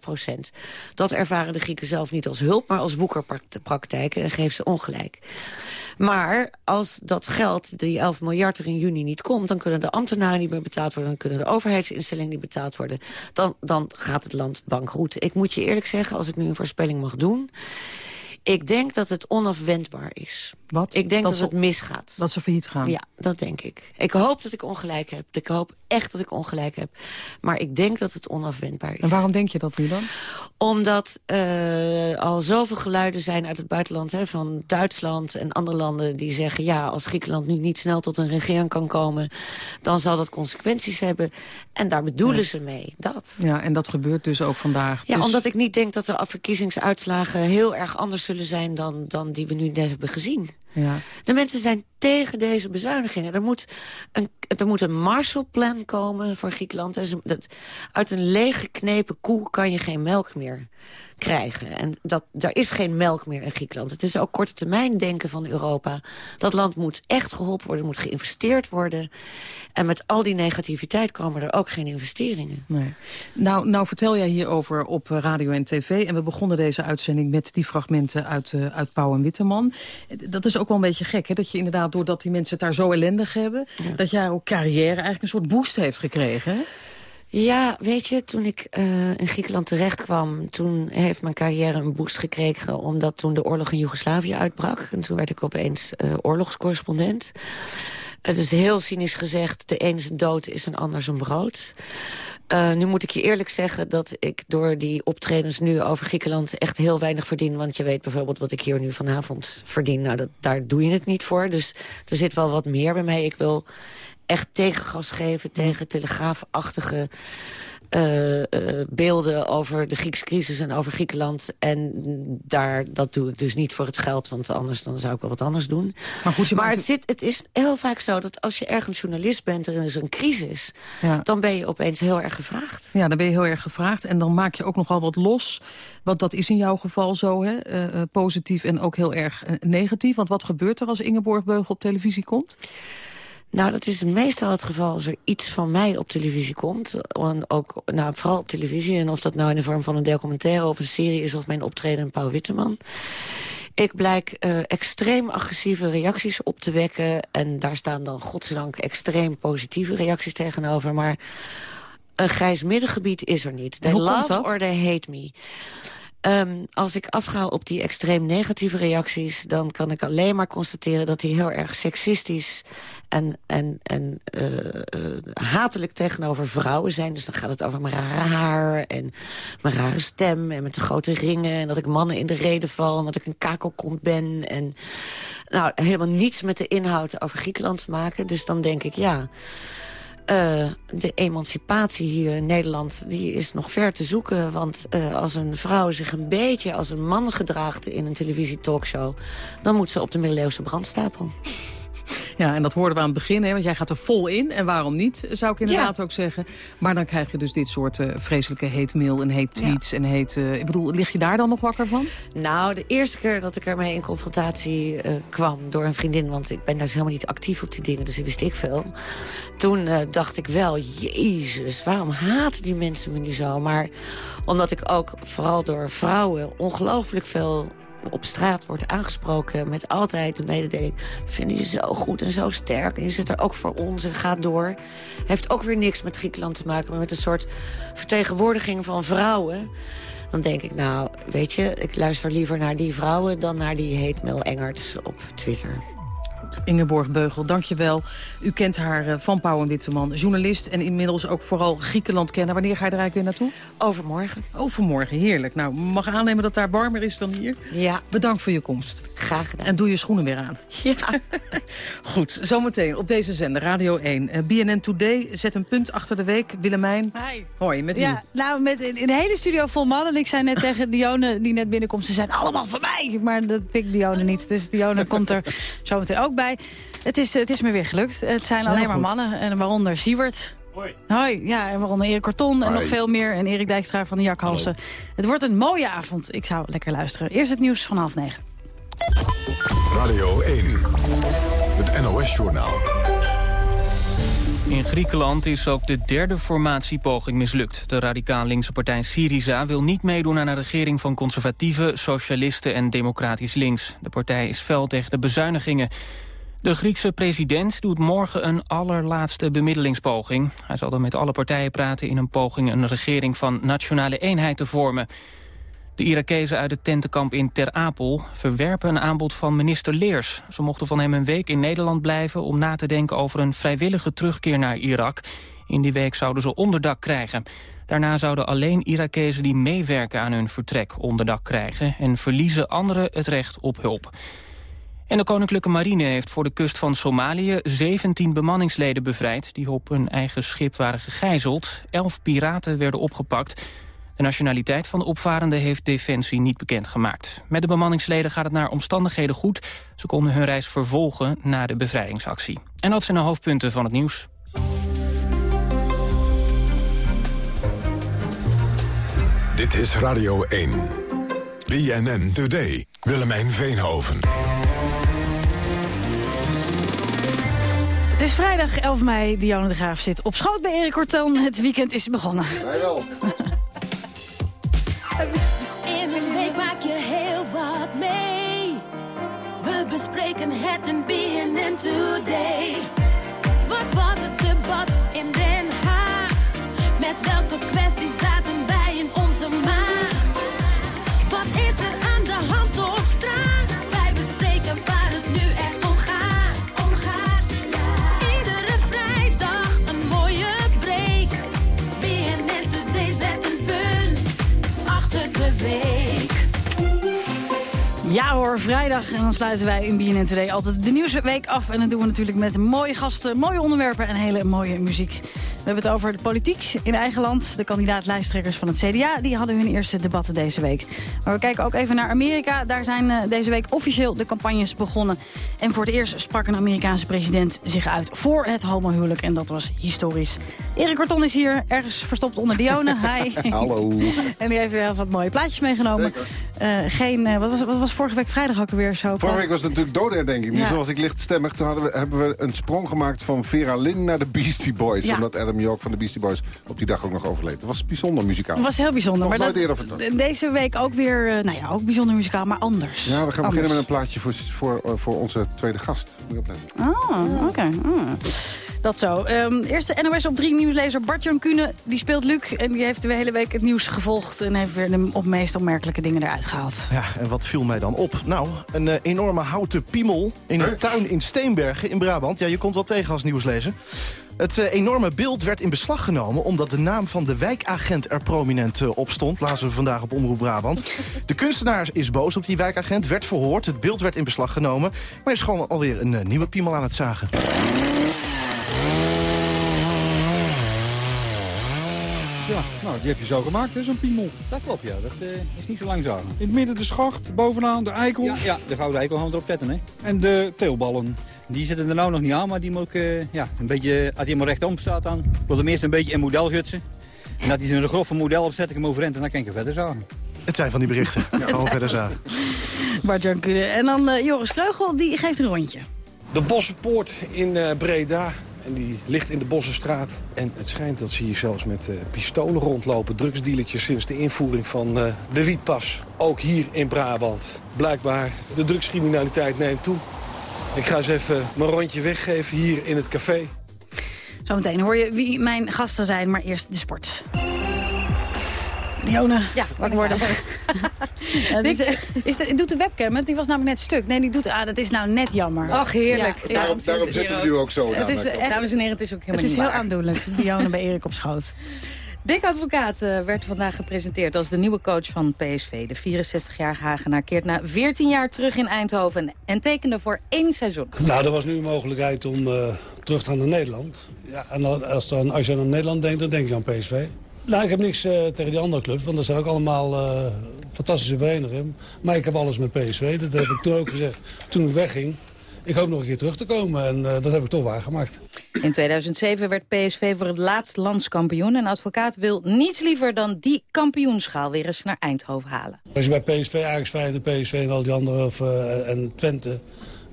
procent. Dat ervaren de Grieken zelf niet als hulp, maar als woekerpraktijken... en geeft ze ongelijk. Maar als dat geld, die 11 miljard er in juni niet komt... dan kunnen de ambtenaren niet meer betaald worden... dan kunnen de overheidsinstellingen niet betaald worden. Dan, dan gaat het land bankroet. Ik moet je eerlijk zeggen, als ik nu een voorspelling mag doen... Ik denk dat het onafwendbaar is. Wat? Ik denk dat, dat, het misgaat. Dat ze failliet gaan? Ja, dat denk ik. Ik hoop dat ik ongelijk heb. Ik hoop echt dat ik ongelijk heb. Maar ik denk dat het onafwendbaar is. En waarom denk je dat nu dan? Omdat uh, al zoveel geluiden zijn uit het buitenland... Hè, van Duitsland en andere landen die zeggen... ja, als Griekenland nu niet snel tot een regering kan komen... dan zal dat consequenties hebben. En daar bedoelen ja. ze mee, dat. Ja, en dat gebeurt dus ook vandaag. Ja, dus... omdat ik niet denk dat de verkiezingsuitslagen... heel erg anders zullen zijn dan, dan die we nu net hebben gezien. Ja. De mensen zijn tegen deze bezuinigingen. Er moet een, er moet een Marshallplan komen voor Griekenland. Dat, uit een leeggeknepen koe kan je geen melk meer krijgen. En dat, daar is geen melk meer in Griekenland. Het is ook korte termijn denken van Europa. Dat land moet echt geholpen worden, moet geïnvesteerd worden. En met al die negativiteit komen er ook geen investeringen. Nee. Nou, nou vertel jij hierover op radio en tv. En we begonnen deze uitzending met die fragmenten uit, uh, uit Pauw en Witteman. Dat is ook wel een beetje gek, hè? dat je inderdaad, doordat die mensen het daar zo ellendig hebben... Ja. dat jij ook carrière eigenlijk een soort boost heeft gekregen? Ja, weet je, toen ik uh, in Griekenland terecht kwam... toen heeft mijn carrière een boost gekregen... omdat toen de oorlog in Joegoslavië uitbrak. En toen werd ik opeens uh, oorlogscorrespondent. Het is heel cynisch gezegd, de is een dood, is een ander zijn brood. Uh, nu moet ik je eerlijk zeggen dat ik door die optredens nu over Griekenland echt heel weinig verdien. Want je weet bijvoorbeeld wat ik hier nu vanavond verdien. Nou, dat, daar doe je het niet voor. Dus er zit wel wat meer bij mij. Ik wil echt tegengas geven tegen telegraafachtige uh, uh, beelden over de Griekse crisis en over Griekenland. En daar, dat doe ik dus niet voor het geld, want anders dan zou ik wel wat anders doen. Maar, goed, je maar het, zit, het is heel vaak zo dat als je ergens journalist bent... er is een crisis, ja. dan ben je opeens heel erg gevraagd. Ja, dan ben je heel erg gevraagd. En dan maak je ook nogal wat los. Want dat is in jouw geval zo, hè? Uh, positief en ook heel erg negatief. Want wat gebeurt er als Ingeborg Beugel op televisie komt? Nou, dat is meestal het geval als er iets van mij op televisie komt. En ook, nou, vooral op televisie. En of dat nou in de vorm van een documentaire of een serie is... of mijn optreden in Pauw Witteman. Ik blijk uh, extreem agressieve reacties op te wekken. En daar staan dan godzijdank extreem positieve reacties tegenover. Maar een grijs middengebied is er niet. They love or they hate me. Um, als ik afga op die extreem negatieve reacties... dan kan ik alleen maar constateren dat die heel erg seksistisch... en, en, en uh, uh, hatelijk tegenover vrouwen zijn. Dus dan gaat het over mijn rare haar en mijn rare stem... en met de grote ringen en dat ik mannen in de reden val... en dat ik een kakelkont ben. En nou, helemaal niets met de inhoud over Griekenland te maken. Dus dan denk ik, ja... Uh, de emancipatie hier in Nederland die is nog ver te zoeken. Want uh, als een vrouw zich een beetje als een man gedraagt in een televisietalkshow... dan moet ze op de middeleeuwse brandstapel. [laughs] Ja, en dat hoorden we aan het begin, hè, want jij gaat er vol in. En waarom niet, zou ik inderdaad ook zeggen. Maar dan krijg je dus dit soort uh, vreselijke hate mail en hate tweets. En hate, uh, ik bedoel, lig je daar dan nog wakker van? Nou, de eerste keer dat ik ermee in confrontatie uh, kwam door een vriendin... want ik ben dus helemaal niet actief op die dingen, dus dat wist ik veel. Toen dacht ik wel, jezus, waarom haten die mensen me nu zo? Maar omdat ik ook vooral door vrouwen ongelooflijk veel op straat wordt aangesproken met altijd de mededeling... vinden je zo goed en zo sterk en je zit er ook voor ons en gaat door. Heeft ook weer niks met Griekenland te maken... maar met een soort vertegenwoordiging van vrouwen. Dan denk ik, nou, weet je, ik luister liever naar die vrouwen... dan naar die hate mail Engerts op Twitter. Ingeborg Beugel, dankjewel. U kent haar uh, van Pauw en Witteman, journalist... en inmiddels ook vooral Griekenland kennen. Wanneer ga je er eigenlijk weer naartoe? Overmorgen. Overmorgen, heerlijk. Nou, mag aannemen dat daar warmer is dan hier? Ja. Bedankt voor je komst. Graag gedaan. En doe je schoenen weer aan. Ja. [laughs] Goed, zometeen op deze zender, Radio 1. Uh, BNN Today zet een punt achter de week. Willemijn, Hi. hoi, met ja, u. Nou, met, in de hele studio vol mannen. Ik zei net [laughs] tegen Dione, die net binnenkomt, ze zijn allemaal van mij. Maar dat pikt Dione niet. Dus Dione [laughs] komt er zometeen ook bij. Het is, het is me weer gelukt. Het zijn alleen maar mannen. En waaronder Siewert. Hoi. Hoi, ja, en waaronder Erik Korton en Hoi. nog veel meer. En Erik Dijkstra van de Jakhalsen. Het wordt een mooie avond. Ik zou lekker luisteren. Eerst het nieuws van half negen. Radio 1, het NOS-journaal. In Griekenland is ook de derde formatiepoging mislukt. De radicaal linkse partij Syriza wil niet meedoen aan een regering van conservatieven, socialisten en democratisch links. De partij is fel tegen de bezuinigingen. De Griekse president doet morgen een allerlaatste bemiddelingspoging. Hij zal dan met alle partijen praten in een poging een regering van nationale eenheid te vormen. De Irakezen uit het tentenkamp in Ter Apel verwerpen een aanbod van minister Leers. Ze mochten van hem een week in Nederland blijven om na te denken over een vrijwillige terugkeer naar Irak. In die week zouden ze onderdak krijgen. Daarna zouden alleen Irakezen die meewerken aan hun vertrek onderdak krijgen en verliezen anderen het recht op hulp. En de Koninklijke Marine heeft voor de kust van Somalië 17 bemanningsleden bevrijd... die op hun eigen schip waren gegijzeld. Elf piraten werden opgepakt. De nationaliteit van de opvarenden heeft Defensie niet bekendgemaakt. Met de bemanningsleden gaat het naar omstandigheden goed. Ze konden hun reis vervolgen na de bevrijdingsactie. En dat zijn de hoofdpunten van het nieuws. Dit is Radio 1. BNN Today. Willemijn Veenhoven. Is vrijdag 11 mei. Dionne de Graaf zit op schoot bij Erik Korton. Het weekend is begonnen. Wij wel. In een week maak je heel wat mee. We bespreken het in BNN Today. Wat was het debat in Den Haag? Met welke kwestie Vrijdag. En dan sluiten wij in BNN Today altijd de nieuwsweek af. En dat doen we natuurlijk met mooie gasten, mooie onderwerpen en hele mooie muziek. We hebben het over de politiek in eigen land. De kandidaat-lijsttrekkers van het CDA die hadden hun eerste debatten deze week. Maar we kijken ook even naar Amerika. Daar zijn uh, deze week officieel de campagnes begonnen. En voor het eerst sprak een Amerikaanse president zich uit voor het homohuwelijk. En dat was historisch. Erik Korton is hier, ergens verstopt onder Dione. [laughs] Hi. Hallo. en die heeft weer heel wat mooie plaatjes meegenomen. Uh, geen, uh, wat, was, wat was vorige week vrijdag ook alweer zo? Vorige week was het natuurlijk dodenherdenking. Ja. Zoals ik lichtstemmig, toen hadden we, hebben we een sprong gemaakt van Vera Lynn naar de Beastie Boys. Ja. Omdat Adam York van de Beastie Boys op die dag ook nog overleed. Dat was bijzonder muzikaal. Dat was heel bijzonder. Nog maar nooit dat, eerder verteld. Deze week ook weer, uh, nou ja, ook bijzonder muzikaal, maar anders. Ja, we gaan anders. beginnen met een plaatje voor, voor, uh, voor onze tweede gast. Moet je opletten. Oh, oké. Okay. Oh. Dat zo. Um, eerst de NOS op 3 nieuwslezer Bart-Jan Kuhne. Die speelt Luc en die heeft de hele week het nieuws gevolgd... en heeft weer de op meest opmerkelijke dingen eruit gehaald. Ja, en wat viel mij dan op? Nou, een uh, enorme houten piemel in een tuin in Steenbergen in Brabant. Ja, je komt wel tegen als nieuwslezer. Het uh, enorme beeld werd in beslag genomen omdat de naam van de wijkagent er prominent uh, op stond. Lazen we vandaag op Omroep Brabant. [laughs] De kunstenaar is boos op die wijkagent, werd verhoord. Het beeld werd in beslag genomen. Maar is gewoon alweer een uh, nieuwe piemel aan het zagen. Ja, nou, die heb je zo gemaakt, hè, zo'n piemel. Dat klopt, ja. Dat uh, is niet zo lang zagen. In het midden de schacht, bovenaan de eikel. Ja, ja de gouden eikel gaan we erop zetten, hè. En de teelballen. die zitten er nou nog niet aan, maar die moet ik, eh, ja, een beetje, als hij helemaal rechtom staat dan, ik wil hem eerst een beetje in model gutsen. En dat hij zo'n grove model opzet, ik hem overeind en dan kan ik hem verder zagen. Het zijn van die berichten. Gewoon verder zagen. [laughs] Bart-Jan Kude. En dan eh, Joris Kreugel, die geeft een rondje. De Bossenpoort in eh, Breda. En die ligt in de Bossenstraat. En het schijnt dat ze hier zelfs met eh, pistolen rondlopen. Drugsdealertjes sinds de invoering van eh, de wietpas. Ook hier in Brabant. Blijkbaar, de drugscriminaliteit neemt toe. Ik ga eens even mijn rondje weggeven hier in het café. Zometeen hoor je wie mijn gasten zijn, maar eerst de sport. Dione, Ja, wakker worden. [laughs] Ja, [laughs] die is, is de, doet de webcam, want die was namelijk net stuk. Nee, die doet, ah, dat is nou net jammer. Ach, heerlijk. Ja, Daarom, daarom zitten we nu ook zo. Het is, echt, Dames en heren, het is ook helemaal het is niet heel waar. aandoenlijk. [laughs] Dione bij Erik op schoot. Dick Advocaat eh, werd vandaag gepresenteerd als de nieuwe coach van PSV. De 64-jarige Hagenaar keert na 14 jaar terug in Eindhoven... en tekende voor één seizoen. Nou, er was nu een mogelijkheid om eh, terug te gaan naar Nederland. Ja, en als, dan, als je aan Nederland denkt, dan denk je aan PSV. Nou, ik heb niks eh, tegen die andere clubs, want dat zijn ook allemaal eh, fantastische verenigingen. Maar ik heb alles met PSV, dat heb ik toen ook gezegd toen ik wegging. Ik hoop nog een keer terug te komen en eh, dat heb ik toch waargemaakt. In 2007 werd PSV voor het laatst landskampioen... en Advocaat wil niets liever dan die kampioenschaal weer eens naar Eindhoven halen. Als je bij PSV, Ajax, Feyenoord, PSV en al die andere of, en Twente...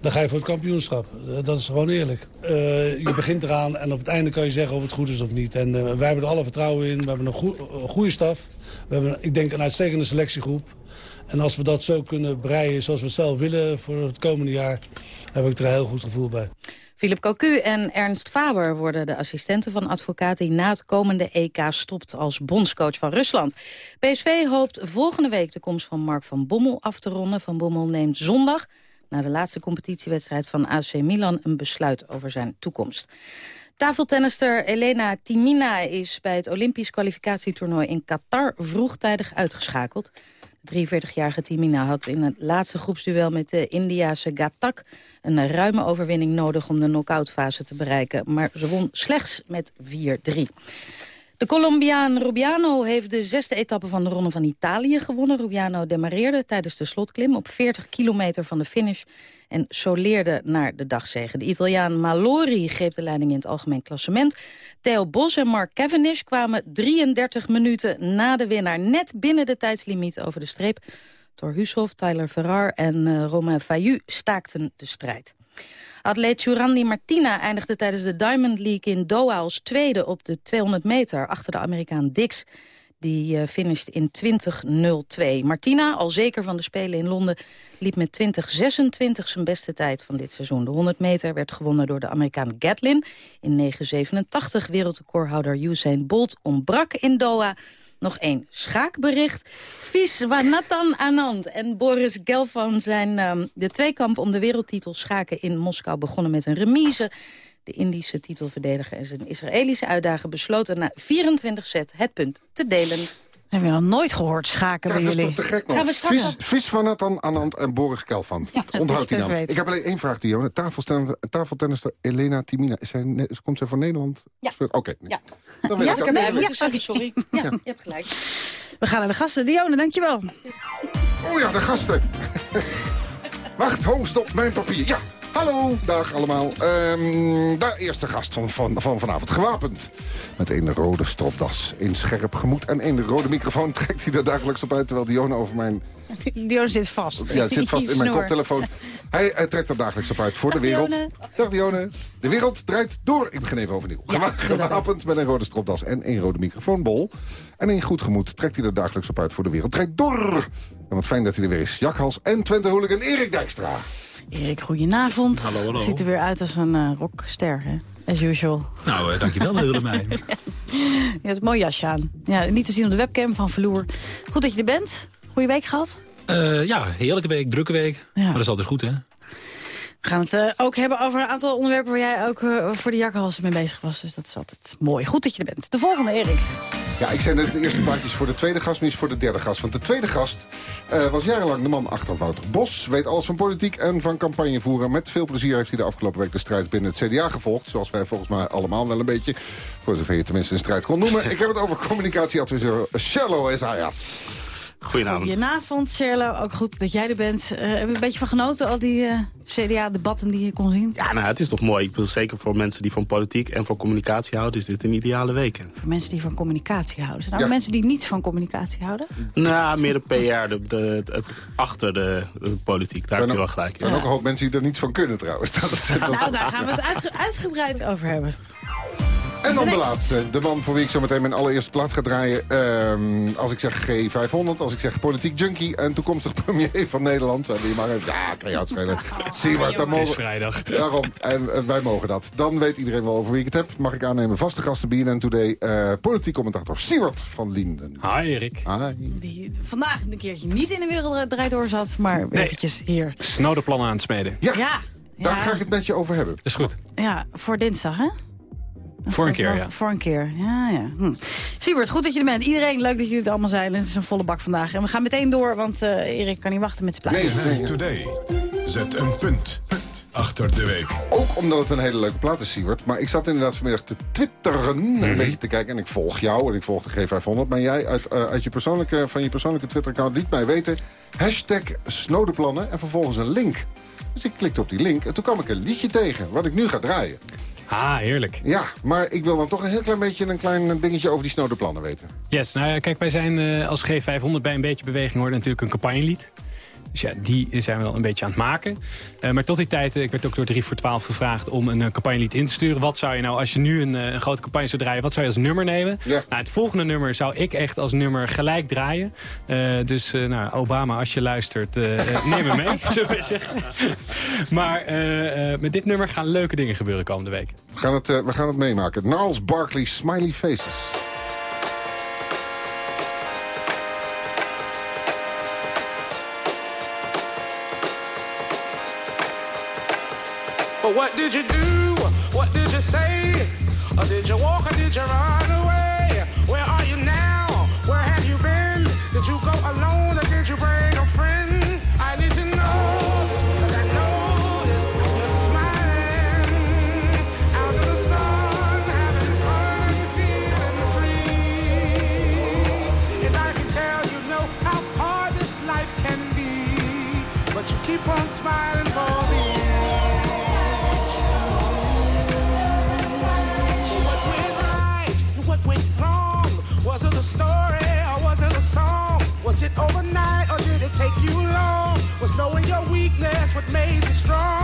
dan ga je voor het kampioenschap. Eh, dat is gewoon eerlijk. Eh, je begint eraan en op het einde kan je zeggen of het goed is of niet. En eh, wij hebben er alle vertrouwen in. We hebben een goe- een goede staf. We hebben, ik denk, een uitstekende selectiegroep. En als we dat zo kunnen breien zoals we het zelf willen voor het komende jaar... heb ik er een heel goed gevoel bij. Philip Cocu en Ernst Faber worden de assistenten van advocaat... die na het komende EK stopt als bondscoach van Rusland. PSV hoopt volgende week de komst van Mark van Bommel af te ronden. Van Bommel neemt zondag, na de laatste competitiewedstrijd van AC Milan... een besluit over zijn toekomst. Tafeltennister Elena Timina is bij het Olympisch kwalificatietoernooi in Qatar vroegtijdig uitgeschakeld. De 43-jarige Timina had in het laatste groepsduel met de Indiase Gatak een ruime overwinning nodig om de knock-outfase te bereiken. Maar ze won slechts met 4-3. De Colombiaan Rubiano heeft de zesde etappe van de Ronde van Italië gewonnen. Rubiano demareerde tijdens de slotklim op 40 kilometer van de finish en soleerde naar de dagzegen. De Italiaan Malori greep de leiding in het algemeen klassement. Theo Bos en Mark Cavendish kwamen 33 minuten na de winnaar... net binnen de tijdslimiet over de streep. Thor Hushoff, Tyler Ferrar en uh, Romain Fayu staakten de strijd. Atleet Jurandi Martina eindigde tijdens de Diamond League in Doha als tweede op de 200 meter achter de Amerikaan Dix. Die uh, finished in 20.02. Martina, al zeker van de Spelen in Londen, liep met 2026 zijn beste tijd van dit seizoen. De 100 meter werd gewonnen door de Amerikaan Gatlin. In 9.87 wereldrecordhouder Usain Bolt ontbrak in Doha. Nog één schaakbericht. Viswanathan Anand en Boris Gelfand zijn um, de tweekamp om de wereldtitel schaken in Moskou begonnen met een remise. De Indische titelverdediger en zijn Israëlische uitdager besloten na 24 set het punt te delen. Hebben we nog nooit gehoord, schaken Ja, bij dat is jullie. toch te gek Gaan we nog. starten? Vis, vis van Nathan Anand en Boris Kelvand. Onthoud die naam. Ik heb alleen één vraag, Dionne. Tafeltennister, tafeltennister Elena Timina. Is zij, komt zij voor Nederland? Ja. Oké. Ja. Dan weet Ja, ik dat. Nee, ja, ja, sorry, sorry. Ja, je hebt gelijk. We gaan naar de gasten. Dione, dankjewel. Oh ja, de gasten. [laughs] Wacht, ho, stop, mijn papier. Ja, hallo, dag allemaal. Ehm de eerste gast van, van, van vanavond, gewapend. Met een rode stropdas, een scherp gemoed en een rode microfoon... [laughs] trekt hij er dagelijks op uit, terwijl Dione over mijn... [laughs] Dione zit vast. Ja, zit vast in mijn koptelefoon. Hij, hij trekt er dagelijks op uit voor Dag, de wereld. Dione. Dag Dione. De wereld draait door. Ik begin even overnieuw. Ja, Gewapend met een rode stropdas en een rode microfoonbol. En een goed gemoed trekt hij er dagelijks op uit voor de wereld draait door. En wat fijn dat hij er weer is. Jack Hals en Twente Hooligan Erik Dijkstra. Erik, goedenavond. Hallo, hallo. Ziet er weer uit als een eh, rockster, hè? As usual. Nou, eh, dankjewel Willemijn. [laughs] Je hebt een mooi jasje aan. Ja, niet te zien op de webcam van Vloer. Goed dat je er bent. Goeie week gehad. Eh, ja, heerlijke week, drukke week. Ja. Maar dat is altijd goed, hè? We gaan het eh, ook hebben over een aantal onderwerpen... waar jij ook eh, voor de jakkenhalsen mee bezig was. Dus dat is altijd mooi. Goed dat je er bent. De volgende, Erik. Ja, ik zei net de eerste plaatjes voor de tweede gast, maar voor de derde gast. Want de tweede gast eh, was jarenlang de man achter Wouter Bos. Weet alles van politiek en van campagne voeren. Met veel plezier heeft hij de afgelopen week de strijd binnen het CDA gevolgd. Zoals wij volgens mij allemaal wel een beetje. Voor zover je tenminste een strijd kon noemen. ik heb het over communicatieadviseur Shallow Esayas. Goedenavond. Goedenavond, Sherlo. Ook goed dat jij er bent. Uh, heb je een beetje van genoten, al die uh, CDA-debatten die je kon zien? Ja, nou, het is toch mooi. Ik bedoel, zeker voor mensen die van politiek en van communicatie houden... is dit een ideale week. Voor mensen die van communicatie houden. Zijn er ja. mensen die niet van communicatie houden? Nou, meer de PR, de, de, het, achter de, de, politiek. Daar heb je wel gelijk. Er zijn ook een hoop mensen die er niets van kunnen, trouwens. [laughs] Dat is, nou, daar gaan we het uitge uitgebreid over hebben. En dan de laatste. De man voor wie ik zo meteen mijn allereerste plaat ga draaien. Uh, als ik zeg G500, als ik zeg politiek junkie... en toekomstig [laughs] premier van Nederland. Zou die maar even, ja, kan je uitspelen. [laughs] Zie maar, dan mogen... Het is vrijdag. [laughs] Daarom, en, en, wij mogen dat. Dan weet iedereen wel over wie ik het heb. Mag ik aannemen vaste gasten BNN Today. Uh, politiek commentator Siewert van Linden. Hi Erik. Hi. Die vandaag een keertje niet in de wereld draait door zat, maar nee. eventjes hier. Snode plannen aan het smeden. Ja. ja. Daar ga ik het met je over hebben. Is goed. Ja, voor dinsdag, hè? Voor een keer, ja. Voor een keer, ja, ja. Hm. Siebert, goed dat je er bent. Iedereen, leuk dat jullie het allemaal zijn. Het is een volle bak vandaag. En we gaan meteen door, want uh, Erik kan niet wachten met zijn plaat. Nee, nee, Today. Zet een punt achter de week. Ook omdat het een hele leuke plaat is, Siebert. Maar ik zat inderdaad vanmiddag te twitteren, mm -hmm. een beetje te kijken. En ik volg jou en ik volg de G500. Maar jij uit, uh, uit je persoonlijke, van je persoonlijke Twitter-account liet mij weten... hashtag snodeplannen en vervolgens een link. Dus ik klikte op die link en toen kwam ik een liedje tegen, wat ik nu ga draaien. Ah, heerlijk. Ja, maar ik wil dan toch een heel klein beetje een klein dingetje over die snode plannen weten. Yes, nou ja, kijk, wij zijn uh, als G500 bij een beetje beweging hoorde natuurlijk een campagnelied. Dus ja, die zijn we dan een beetje aan het maken. Uh, maar tot die tijd, uh, ik werd ook door 3 voor 12 gevraagd om een uh, campagnelied in te sturen. Wat zou je nou, als je nu een, een grote campagne zou draaien, wat zou je als nummer nemen? Ja. Nou, het volgende nummer zou ik echt als nummer gelijk draaien. dus nou, Obama, als je luistert, neem me mee, [laughs] zullen we zeggen. maar met dit nummer gaan leuke dingen gebeuren komende week. We gaan het, we gaan het meemaken. Gnarls Barkley, Smiley Faces. What did you do? What did you say? Or did you walk or did you run take you long? Was knowing your weakness what made you strong?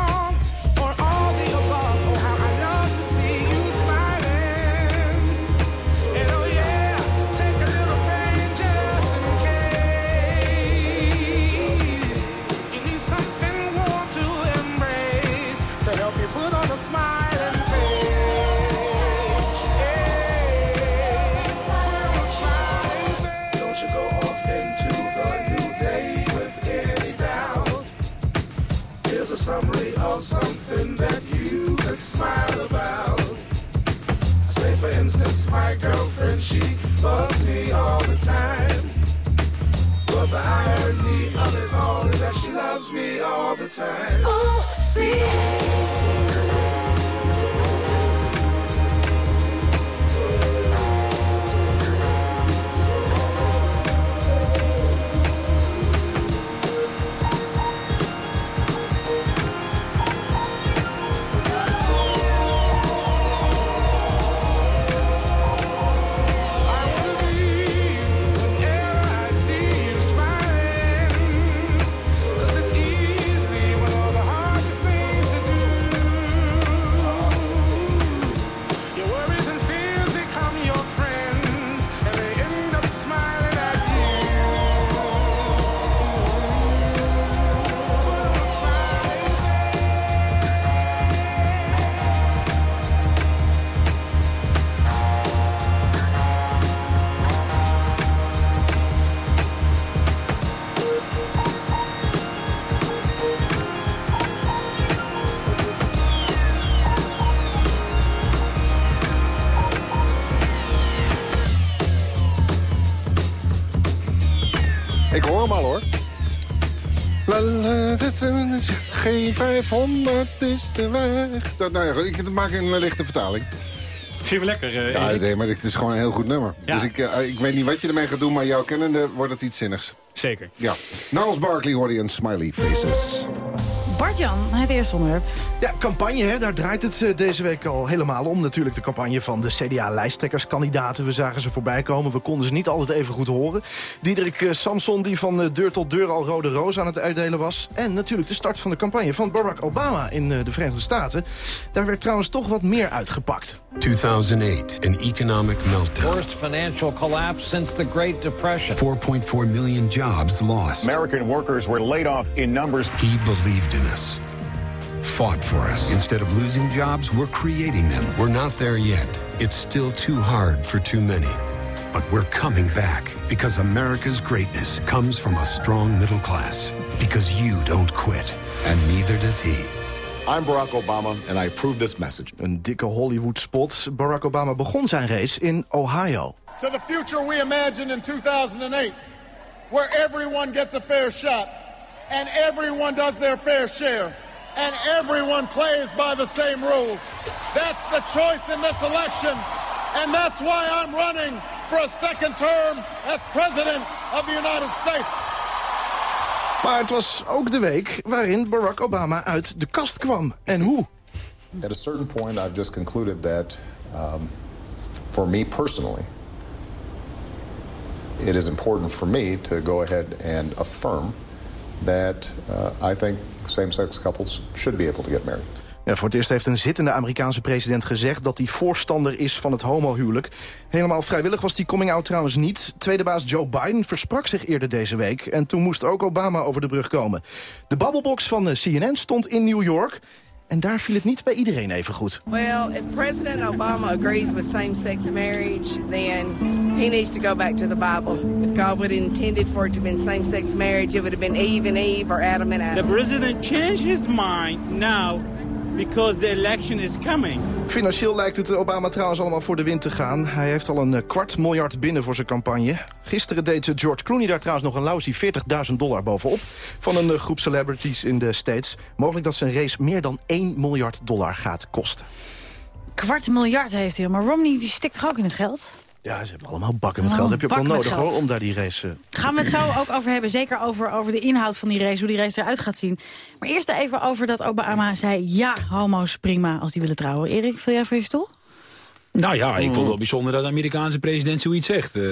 Something that you could smile about. Say, for instance, my girlfriend, she bugs me all the time. But the irony of it all is that she loves me all the time. Oh, see. G500 is de weg. Dat, nou ja, ik maak een lichte vertaling. Vind je lekker, eh, Ja, nee, maar het is gewoon een heel goed nummer. Ja. Dus ik, eh, ik weet niet wat je ermee gaat doen, maar jouw kennende wordt het iets zinnigs. Zeker. Ja. Niles Barkley hoorde je een smiley faces. Bart-Jan, het eerste onderwerp. Ja, campagne, hè, daar draait het eh, deze week al helemaal om. Natuurlijk de campagne van de CDA-lijsttrekkerskandidaten. We zagen ze voorbij komen, we konden ze niet altijd even goed horen. Diederik eh, Samson, die van eh, deur tot deur al rode roos aan het uitdelen was. En natuurlijk de start van de campagne van Barack Obama in de Verenigde Staten. Daar werd trouwens toch wat meer uitgepakt. 2008, an economic meltdown. Worst financial collapse since the Great Depression. 4.4 million jobs lost. American workers were laid off in numbers. He believed in us, fought for us. Instead of losing jobs, we're creating them. We're not there yet. It's still too hard for too many. But we're coming back because America's greatness comes from a strong middle class. Because you don't quit, and neither does he. I'm Barack Obama and I approve this message. Een dikke Hollywood-spot. Barack Obama begon zijn race in Ohio. to the future we imagined in 2008, where everyone gets a fair shot, and everyone does their fair share, and everyone plays by the same rules. That's the choice in this election, and that's why I'm running for a second term as President of the United States. Maar het was ook de week waarin Barack Obama uit de kast kwam. En hoe? At a certain point, I've just concluded that um, for me personally, it is important for me to go ahead and affirm that uh, I think same sex couples should be able to get married. Ja, voor het eerst heeft een zittende Amerikaanse president gezegd... dat hij voorstander is van het homohuwelijk. Helemaal vrijwillig was die coming-out trouwens niet. Tweede baas Joe Biden versprak zich eerder deze week... en toen moest ook Obama over de brug komen. De babbelbox van de CNN stond in New York... en daar viel het niet bij iedereen even goed. Well, if President Obama agrees with same-sex marriage, then he needs to go back to the Bible. If God would have intended for it to have been same-sex marriage, it would have been Eve and Eve or Adam and The Adam. president changed his mind now because the election is coming. Financieel lijkt het Obama trouwens allemaal voor de wind te gaan. Hij heeft al een eh, kwart miljard binnen voor zijn campagne. Gisteren deed eh, George Clooney daar trouwens nog een lausie 40.000 dollar bovenop... van een eh, groep celebrities in de States. Mogelijk dat zijn race meer dan 1 miljard dollar gaat kosten. Kwart miljard heeft hij, maar Romney die stikt toch ook in het geld? Ja, ze hebben allemaal bakken met geld. Heb je ook wel nodig hoor, om daar die race... eh, Gaan we het zo ook over hebben. Zeker over, over de inhoud van die race, hoe die race eruit gaat zien. Maar eerst even over dat Obama zei... ja, homo's prima als die willen trouwen. Erik, viel jij voor je stoel? Nou ja, ik vond het wel bijzonder dat de Amerikaanse president zoiets zegt. Eh,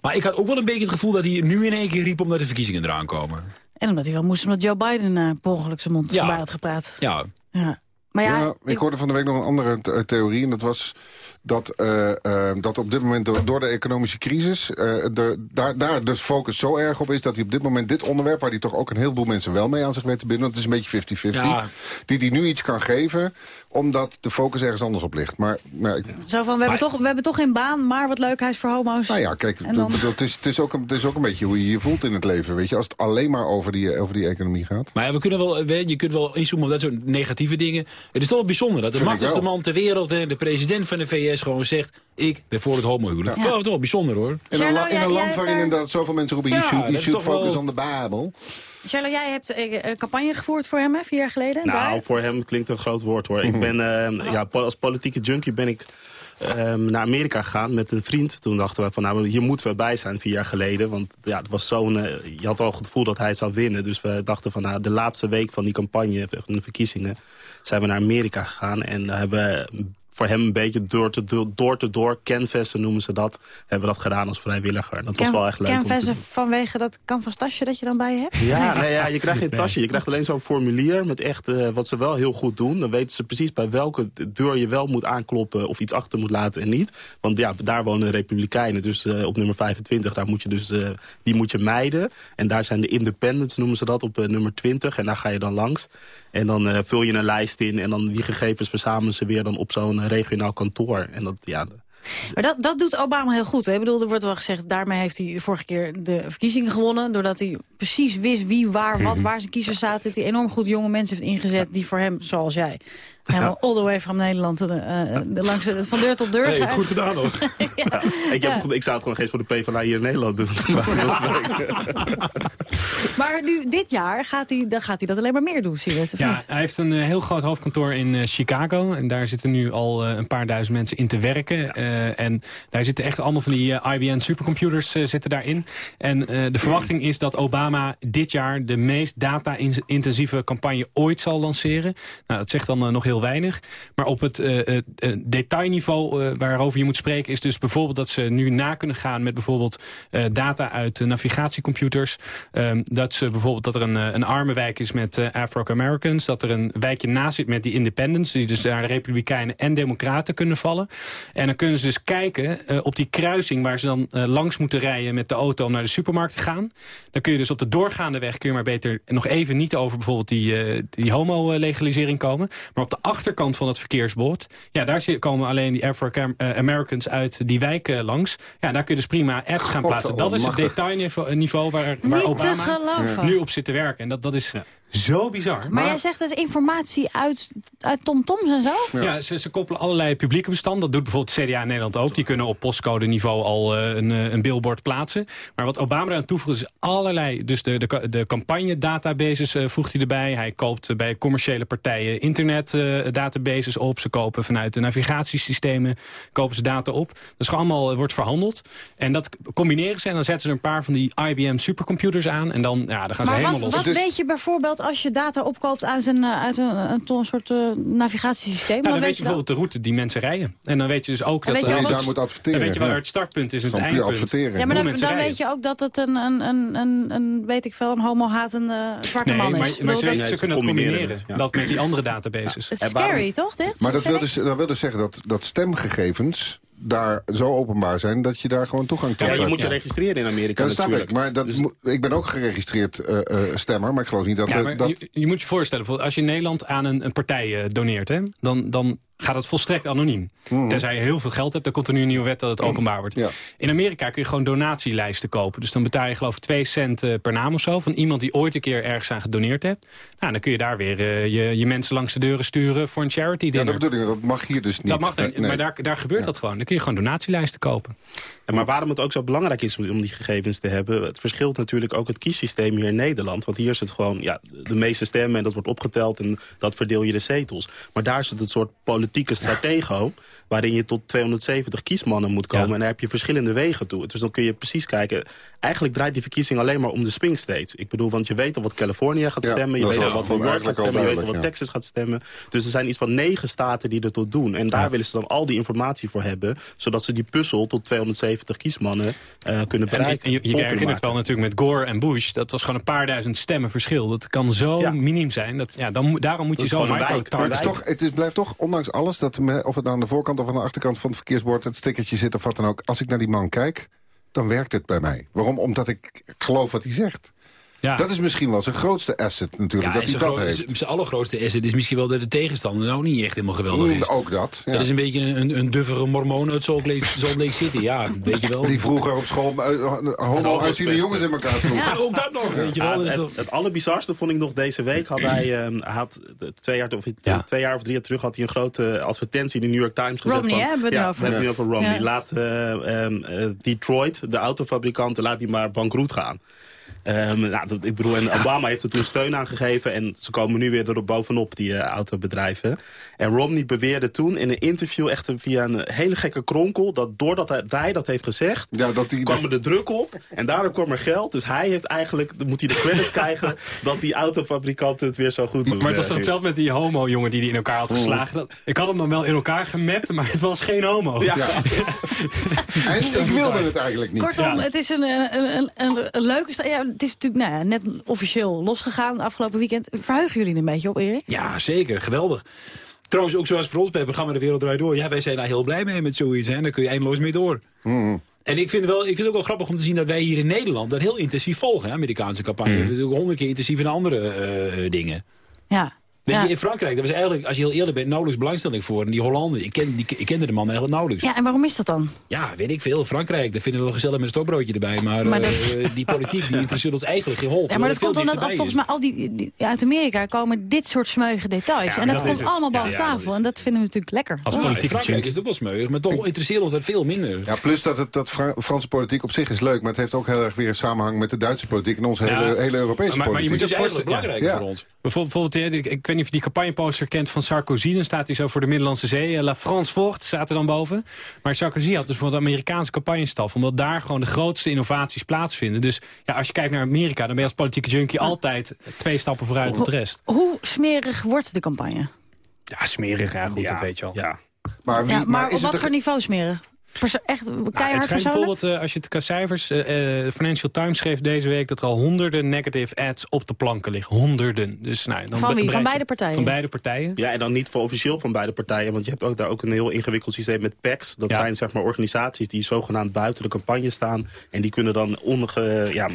maar ik had ook wel een beetje het gevoel dat hij nu in één keer riep... omdat de verkiezingen eraan komen. En omdat hij wel moest, omdat Joe Biden eh per ongeluk zijn mond Ja. voorbij had gepraat. Ja. Ja. Maar ja, ik hoorde van de week nog een andere the- theorie. En dat was dat, eh, eh, dat op dit moment door, door de economische crisis... eh, de, daar, daar de focus zo erg op is dat hij op dit moment dit onderwerp... waar hij toch ook een heleboel mensen wel mee aan zich weet te binden... want het is een beetje 50-50... Ja. die hij nu iets kan geven omdat de focus ergens anders op ligt. Maar, maar ik- zo van, we hebben, toch, we hebben toch geen baan, maar wat leuk, hij is voor homo's. nou ja, kijk, En dan- het, is, het, is ook een, het is ook een beetje hoe je je voelt in het leven. Weet je? Als het alleen maar over die, over die economie gaat. Maar ja, we kunnen wel, weet je, kunt wel inzoomen op dat soort negatieve dingen. Het is toch wel bijzonder dat de machtigste man ter wereld... hè, de president van de VS gewoon zegt... ik ben voor het homohuwelijk. Ja. Dat is toch wel bijzonder hoor. In een, la- in een land waarin inderdaad zoveel mensen roepen... Ja, you should, you focus wel- on the Bible. Charlo, jij hebt eh, een campagne gevoerd voor hem, hè, vier jaar geleden. Nou, daar. voor hem klinkt een groot woord hoor. Ik ben, eh, [laughs] ja, als politieke junkie ben ik eh, naar Amerika gegaan met een vriend. Toen dachten we van, nou, hier moeten we bij zijn vier jaar geleden. Want ja, het was zo'n, eh, je had al het gevoel dat hij zou winnen. Dus we dachten van, nou, de laatste week van die campagne, van de verkiezingen, zijn we naar Amerika gegaan. En daar hebben we voor hem een beetje door te door, door, te door canvassen noemen ze dat. Hebben we dat gedaan als vrijwilliger. Dat was wel echt leuk. Canvassen vanwege dat canvas tasje dat je dan bij je hebt? Ja, nee, ja, je krijgt geen tasje. Je krijgt alleen zo'n formulier met echt eh, wat ze wel heel goed doen. Dan weten ze precies bij welke deur je wel moet aankloppen of iets achter moet laten en niet. Want ja, daar wonen republikeinen. Dus eh, op nummer 25, daar moet je dus, eh, die moet je mijden. En daar zijn de independents, noemen ze dat, op eh, nummer 20. En daar ga je dan langs. En dan eh, vul je een lijst in en dan die gegevens verzamelen ze weer dan op zo'n eh, regionaal kantoor. En dat, ja, Maar dat, dat doet Obama heel goed. Hè? Ik bedoel, er wordt wel gezegd, daarmee heeft hij de vorige keer de verkiezingen gewonnen. Doordat hij precies wist wie, waar, wat, Mhm. waar zijn kiezers zaten. Dat hij enorm goed jonge mensen heeft ingezet die voor hem, zoals jij, Helemaal all the way from Nederland. eh, eh, de, langs de, van deur tot deur. Nee, goed gedaan hoor. [laughs] Ja, ik, heb, het- ik zou het gewoon geen voor de PvdA hier in Nederland doen. [laughs] Maar nu, dit jaar gaat hij, dan gaat hij dat alleen maar meer doen, zie je het, of Ja, niet? hij heeft een eh, heel groot hoofdkantoor in eh, Chicago. En daar zitten nu al eh, een paar duizend mensen in te werken. Eh, en daar zitten echt allemaal van die eh, IBM supercomputers eh, zitten daarin. En eh, de verwachting is dat Obama dit jaar de meest data-intensieve campagne ooit zal lanceren. Nou, dat zegt dan eh, nog heel weinig. Maar op het eh, eh, eh, detailniveau waarover je moet spreken... is dus bijvoorbeeld dat ze nu na kunnen gaan met bijvoorbeeld data uit navigatiecomputers. Ehm, dat, ze bijvoorbeeld, dat er een, een arme wijk is met Afro-Americans. Dat er een wijkje naast zit met die independents. Die dus daar de Republikeinen en Democraten kunnen vallen. En dan kunnen ze dus kijken op die kruising waar ze dan langs moeten rijden met de auto om naar de supermarkt te gaan. Dan kun je dus op de doorgaande weg kun je maar beter nog even niet over bijvoorbeeld die, eh, die homo-legalisering komen. Maar op de achterkant van het verkeersbord, ja, daar komen alleen die Afro-Americans uit die wijk eh, langs. Ja, daar kun je dus prima ads gaan plaatsen. Dat is het detailniveau niveau waar, waar Obama nu op zit te werken. En dat, dat is zo bizar. Maar jij zegt dus informatie uit, uit TomToms en zo? Ja, ze, ze koppelen allerlei publieke bestanden. Dat doet bijvoorbeeld CDA in Nederland ook. Die kunnen op postcode niveau al eh, een, eh, een billboard plaatsen. Maar wat Obama eraan toevoegt is allerlei... Dus de, de, de campagne databases eh, voegt hij erbij. Hij koopt bij commerciële partijen internet eh, databases op. Ze kopen vanuit de navigatiesystemen kopen ze data op. Dat is gewoon allemaal wordt verhandeld. En dat combineren ze en dan zetten ze er een paar van die IBM supercomputers aan. En dan, ja, dan gaan ze Maar helemaal wat, los. wat weet je bijvoorbeeld als je data opkoopt uit een, eh, uit een, een, een soort eh, navigatiesysteem? Nou, dan Wat weet je bijvoorbeeld de route die mensen rijden. En dan weet je dus ook dat... je eh, ook wat- Daar moet adverteren, Dan weet je waar ja. het startpunt is en het eindpunt. adverteren. Ja, maar dan, dan weet je ook dat het een, een, een, een, een, weet ik veel, een homo-hatende zwarte Nee, man maar, is. Maar bedoel, ze, dat- ze Nee, ze kunnen het combineren combineren. het, ja. Dat met die andere databases. het is scary, toch, dit? Maar dat wil, dus, dat wil dus zeggen dat, dat stemgegevens daar zo openbaar zijn... dat je daar gewoon toegang tot Ja, je hebt. moet je registreren in Amerika Ja, dat snap natuurlijk. ik. Maar dat Dus- ik ben ook geregistreerd eh, eh, stemmer, maar ik geloof niet dat... Ja, maar dat je, je moet je voorstellen, als je in Nederland aan een, een partij eh, doneert... Hè, dan, dan gaat het volstrekt anoniem. Tenzij je heel veel geld hebt, dan komt er nu een nieuwe wet dat het openbaar wordt. Ja. In Amerika kun je gewoon donatielijsten kopen. Dus dan betaal je geloof ik 2 cent eh, per naam of zo... van iemand die ooit een keer ergens aan gedoneerd hebt. Nou, dan kun je daar weer eh, je, je mensen langs de deuren sturen voor een charity ja, dinner. dat bedoel ik, dat mag hier dus niet. dat mag dan, Nee, nee. maar daar, daar gebeurt dat gewoon. Dan kun je gewoon donatielijsten kopen. Ja, maar waarom het ook zo belangrijk is om die gegevens te hebben... het verschilt natuurlijk ook het kiessysteem hier in Nederland. Want hier is het gewoon ja, de meeste stemmen en dat wordt opgeteld... en dat verdeel je de zetels. Maar daar is het een soort politieke stratego... waarin je tot 270 kiesmannen moet komen. Ja. En daar heb je verschillende wegen toe. Dus dan kun je precies kijken... eigenlijk draait die verkiezing alleen maar om de swing states. Ik bedoel, want je weet al wat Californië gaat Ja, stemmen... je weet al al wat New York gaat al stemmen... je weet al wat Texas gaat stemmen. Dus er zijn iets van negen staten die er tot doen. En daar willen ze dan al die informatie voor hebben... zodat ze die puzzel tot 270 kiesmannen eh, kunnen En, bereiken. en je, je herinnert wel natuurlijk met Gore en Bush. Dat was gewoon een paar duizend stemmen verschil. Dat kan zo Ja. miniem zijn. Dat, ja, dan, daarom moet Dat je zo micro-target het, is toch, het is, blijft toch, ondanks alles, dat of het nou aan de voorkant of aan de achterkant van het verkeersbord het stickertje zit of wat dan ook. Als ik naar die man kijk, dan werkt het bij mij. Waarom? Omdat ik geloof wat hij zegt. Ja. Dat is misschien wel zijn grootste asset natuurlijk, Ja, dat hij zijn dat heeft. Zijn allergrootste asset is misschien wel dat de tegenstander nou niet echt helemaal geweldig Mm, is. ook dat. ja. Dat is een beetje een, een duffere mormoon uit Salt Lake, Salt Lake City. Ja, weet je wel. Die vroeger op school uh, homo uitziende jongens in elkaar sloeg. Ja, ook dat nog, weet je wel. Het, het allerbizarste vond ik nog deze week. Had hij, ehm, had eh, twee, jaar, of, Ja. twee jaar of drie jaar terug had hij een grote advertentie in de New York Times gezet. Romney, van, hebben we het over. we hebben het nu over Romney. Ja. Laat eh, ehm, eh, Detroit, de autofabrikanten, laat die maar bankroet gaan. Ehm, nou, dat, ik bedoel, en Obama heeft er toen steun aan gegeven. En ze komen nu weer erop bovenop, die eh, autobedrijven. En Romney beweerde toen in een interview echt via een hele gekke kronkel... dat doordat hij, hij dat heeft gezegd, Ja, dat die, kwam er de druk op. En daardoor kwam er geld. Dus hij heeft eigenlijk, dan moet hij de credits [laughs] krijgen... dat die autofabrikanten het weer zo goed doen. Maar het was toch hetzelfde met die homo-jongen die die in elkaar had geslagen. Dat, ik had hem dan wel in elkaar gemapt, maar het was geen homo. Ja. [laughs] en ik wilde het eigenlijk niet. Kortom, Ja. het is een, een, een, een, een leuke... sta- Ja, het is natuurlijk nou ja, net officieel losgegaan afgelopen weekend. Verheugen jullie er een beetje op, Erik? Ja, zeker. Geweldig. Trouwens, ook zoals voor ons bij het programma De Wereld Draait Door. Ja, wij zijn daar heel blij mee met zoiets. Hè. Daar kun je eindeloos mee door. Mm. En ik vind, het wel, ik vind het ook wel grappig om te zien dat wij hier in Nederland... dat heel intensief volgen, hè, Amerikaanse campagne. Mm. Dat is ook honderd keer intensief in andere eh, dingen. Ja. Weet Ja. je, in Frankrijk, dat was eigenlijk, als je heel eerlijk bent, nauwelijks belangstelling voor. En die Hollanden, ik, ken, die, ik kende de man eigenlijk nauwelijks. Ja, en waarom is dat dan? Ja, weet ik veel. Frankrijk, daar vinden we wel gezellig met een stokbroodje erbij. Maar, Maar eh, die politiek, die interesseert ons eigenlijk geen hol. Ja, maar dat komt omdat veel al, volgens mij al die, die- uit Amerika komen dit soort smeuïge details. Ja, en dat, dat komt het. allemaal Ja, boven ja, dat tafel. en dat vinden we natuurlijk lekker. Als politiek in Frankrijk is het ook wel smeuig, maar toch interesseert ons dat veel minder. Ja, plus dat, het, dat Fra- Franse politiek op zich is leuk... maar het heeft ook heel erg weer een samenhang met de Duitse politiek... en onze Ja. hele, hele Europese Maar- maar je politiek. moet je is eigenlijk belangrijk voor ons. Bijvoorbeeld, ik, ik weet niet of je die campagneposter kent van Sarkozy. Dan staat hij zo voor de Middellandse Zee. eh, La France voort staat er dan boven. Maar Sarkozy had dus bijvoorbeeld Amerikaanse campagnestaf. Omdat daar gewoon de grootste innovaties plaatsvinden. Dus ja, als je kijkt naar Amerika, dan ben je als politieke junkie altijd twee stappen vooruit op de rest. Hoe smerig wordt de campagne? Ja, smerig, ja, goed, dat weet je al. Ja. Maar, ja, maar, op wat voor niveau smerig? Perso echt Nou, het keihard schijnt persoonlijk? bijvoorbeeld, eh, als je het qua cijfers... eh, eh, Financial Times schreef deze week dat er al honderden negative ads op de planken liggen. Honderden. Dus, nou, dan Van wie? beide partijen? Van beide partijen. Ja, en dan niet voor officieel van beide partijen. Want je hebt ook daar ook een heel ingewikkeld systeem met PACs. Dat Ja. zijn zeg maar organisaties die zogenaamd buiten de campagne staan. En die kunnen dan onge, ja,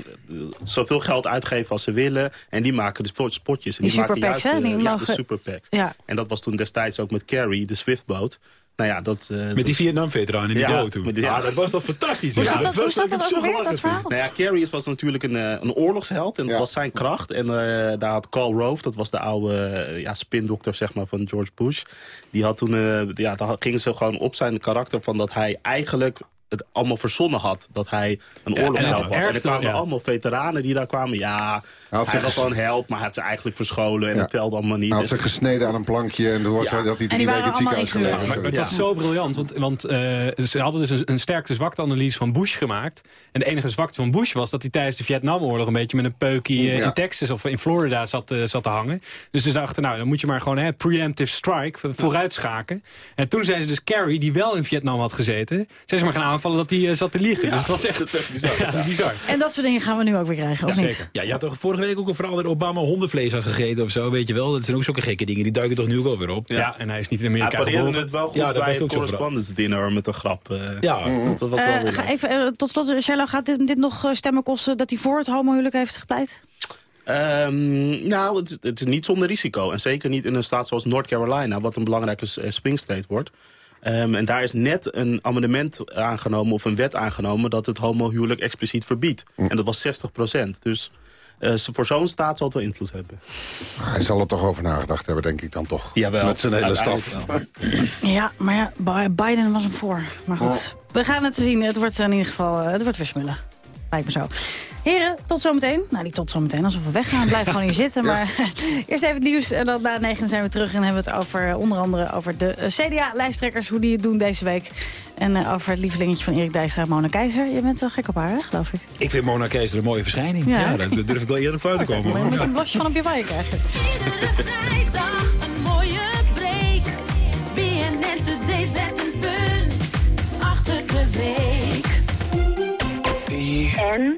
zoveel geld uitgeven als ze willen. En die maken dus voor- spotjes. En Die die, maken superpacks, juist hè? de- Die ja, mogen- de superpacks. Ja. En dat was toen destijds ook met Carrie, de Swiftboot. Nou ja, dat... eh, Met die dat- Vietnam-veteraan in die Ja, dood toen. ja, dat was toch fantastisch. Hoe Ja, zat dat- was- hoe zat dat ook dat. Nou ja, Carrie was natuurlijk een, eh, een oorlogsheld. En het was zijn kracht. En eh, daar had Karl Rove, dat was de oude ja, spindokter zeg maar, van George Bush. Die had toen, eh, ja, daar gingen ze gewoon op zijn karakter van dat hij eigenlijk het allemaal verzonnen had. Dat hij een Ja, het was. En er ergste- kwamen ja. allemaal veteranen die daar kwamen. Ja, hij, had was wel een held, maar hij had ze eigenlijk verscholen. En Ja. dat telde allemaal niet. Hij had Dus- zich gesneden aan een plankje... en toen was hij dat hij drie weken het ziekenhuis gelegen. Ja, maar het was zo briljant, want, want eh, ze hadden dus een, een sterkte zwakte-analyse van Bush gemaakt. En de enige zwakte van Bush was dat hij tijdens de Vietnamoorlog... een beetje met een peukie Ja. in Texas of in Florida zat, eh, zat te hangen. Dus ze dachten, nou, dan moet je maar gewoon hè, preemptive strike, vo- vooruitschaken. En toen zijn ze dus Kerry, die wel in Vietnam had gezeten... zijn ze maar gaan aanvallen dat hij eh, zat te liegen. dus het was echt, dat is echt bizar. [laughs] ja, bizar. En dat soort dingen gaan we nu ook weer krijgen, of Ja, niet? zeker. Ja, je had toch vorige week ook een verhaal dat Obama hondenvlees had gegeten of zo, weet je wel. Dat zijn ook zulke gekke dingen, die duiken toch nu ook wel weer op. Ja, en hij is niet in Hij Amerika pareerde geboren. het wel goed Ja, dat bij het correspondence dinner met een grap. eh. Ja. dat, dat was wel Eh, ga even, tot slot, Sherlock, gaat dit, dit nog stemmen kosten dat hij voor het homohuwelijk heeft gepleit? Ehm, nou, het, het is niet zonder risico. En zeker niet in een staat zoals North Carolina, wat een belangrijke swing state wordt. Ehm, en daar is net een amendement aangenomen, of een wet aangenomen... dat het homohuwelijk expliciet verbiedt. En dat was 60 procent. Dus eh, voor zo'n staat zal het wel invloed hebben. Hij zal er toch over nagedacht hebben, denk ik dan toch. Jawel, Met zijn hele staf. Ja, maar ja, Bi- Biden was hem voor. Maar goed, we gaan het zien. Het wordt in ieder geval eh, het wordt weer smullen. Lijkt me zo. Heren, tot zometeen. Nou, niet tot zometeen, alsof we weggaan. Blijf gewoon hier [laughs] zitten. Maar [laughs] eerst even het nieuws. En dan na negen zijn we terug. En hebben we het over, eh, onder andere over de eh, CDA-lijsttrekkers. Hoe die het doen deze week. En eh, over het lievelingetje van Erik Dijkstra en Mona Keizer. Je bent wel gek op haar, hè, geloof ik. Ik vind Mona Keizer een mooie verschijning. Ja. Ja, daar durf ik wel eerder voor uit te komen. Moet je een blasje van op je waaien krijgen. Vrijdag een mooie break. BNN Today zet een punt achter de week. En?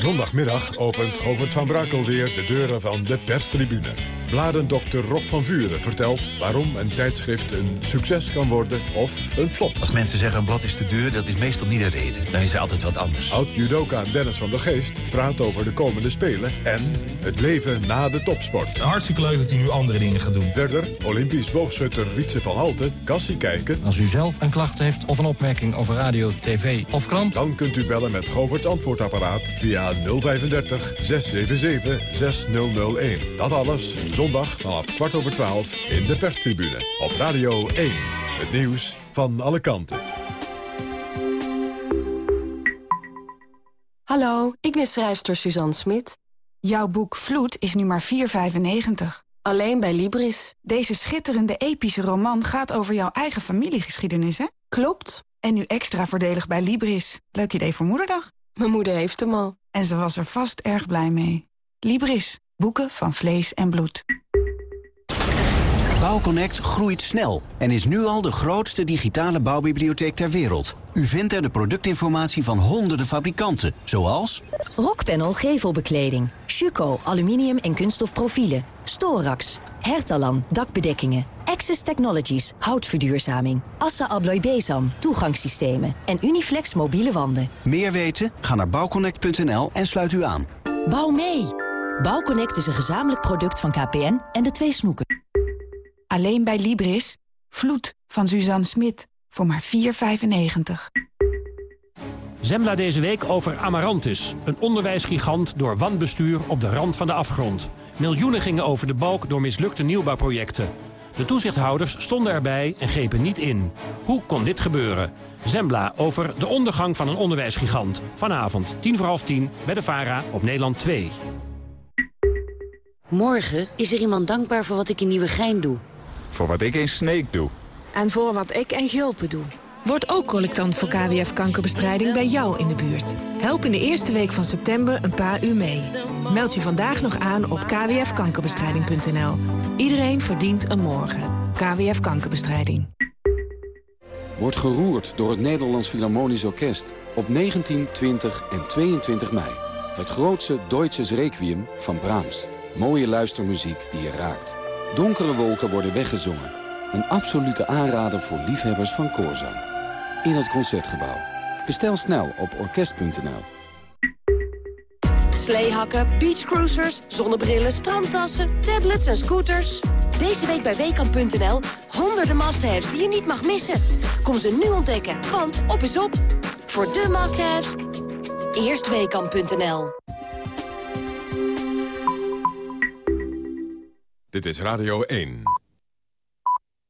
Zondagmiddag opent Govert van Brakel weer de deuren van de perstribune. Bladendokter Rob van Vuren vertelt waarom een tijdschrift een succes kan worden of een flop. Als mensen zeggen een blad is te duur, dat is meestal niet de reden. Dan is er altijd wat anders. Oud-judoka Dennis van der Geest praat over de komende Spelen en het leven na de topsport. Hartstikke leuk dat u nu andere dingen gaat doen. Verder Olympisch boogschutter Wietse van Halten, Cassie kijken. Als u zelf een klacht heeft of een opmerking over radio, tv of krant... Dan kunt u bellen met Govert's antwoordapparaat via 035 677 6001. Dat alles zondag vanaf kwart over twaalf in de perstribune op Radio 1. Het nieuws van alle kanten. Hallo, ik ben schrijfster Suzanne Smit. Jouw boek Vloed is nu maar 4,95. Alleen bij Libris. Deze schitterende epische roman gaat over jouw eigen familiegeschiedenis, hè? Klopt. En nu extra voordelig bij Libris. Leuk idee voor moederdag. Mijn moeder heeft hem al. En ze was er vast erg blij mee. Libris. Boeken van vlees en bloed. Bouwconnect groeit snel en is nu al de grootste digitale bouwbibliotheek ter wereld. U vindt er de productinformatie van honderden fabrikanten, zoals... Rockpanel gevelbekleding. Schuko aluminium en kunststof profielen. Storax. Hertalan dakbedekkingen. Access Technologies houtverduurzaming. Assa Abloy Bezam toegangssystemen. En Uniflex mobiele wanden. Meer weten? Ga naar bouwconnect.nl en sluit u aan. Bouw mee! Bouwconnect is een gezamenlijk product van KPN en de twee snoeken. Alleen bij Libris. Vloed van Suzanne Smit. Voor maar 4,95. Zembla deze week over Amarantis. Een onderwijsgigant door wanbestuur op de rand van de afgrond. Miljoenen gingen over de balk door mislukte nieuwbouwprojecten. De toezichthouders stonden erbij en grepen niet in. Hoe kon dit gebeuren? Zembla over de ondergang van een onderwijsgigant. Vanavond, tien voor half tien, bij de VARA op Nederland 2. Morgen is er iemand dankbaar voor wat ik in Nieuwegein doe. Voor wat ik in Sneek doe. En voor wat ik in Gulpen doe. Word ook collectant voor KWF-kankerbestrijding bij jou in de buurt. Help in de eerste week van september een paar uur mee. Meld je vandaag nog aan op kwfkankerbestrijding.nl. Iedereen verdient een morgen. KWF Kankerbestrijding. Wordt geroerd door het Nederlands Philharmonisch Orkest op 19, 20 en 22 mei. Het grootste Deutsches Requiem van Brahms. Mooie luistermuziek die je raakt. Donkere wolken worden weggezongen. Een absolute aanrader voor liefhebbers van koorzang. In het Concertgebouw. Bestel snel op orkest.nl. Sleehakken, beachcruisers, zonnebrillen, strandtassen, tablets en scooters. Deze week bij Weekamp.nl honderden must-haves die je niet mag missen. Kom ze nu ontdekken, want op is op. Voor de must-haves, eerst Weekamp.nl. Dit is Radio 1.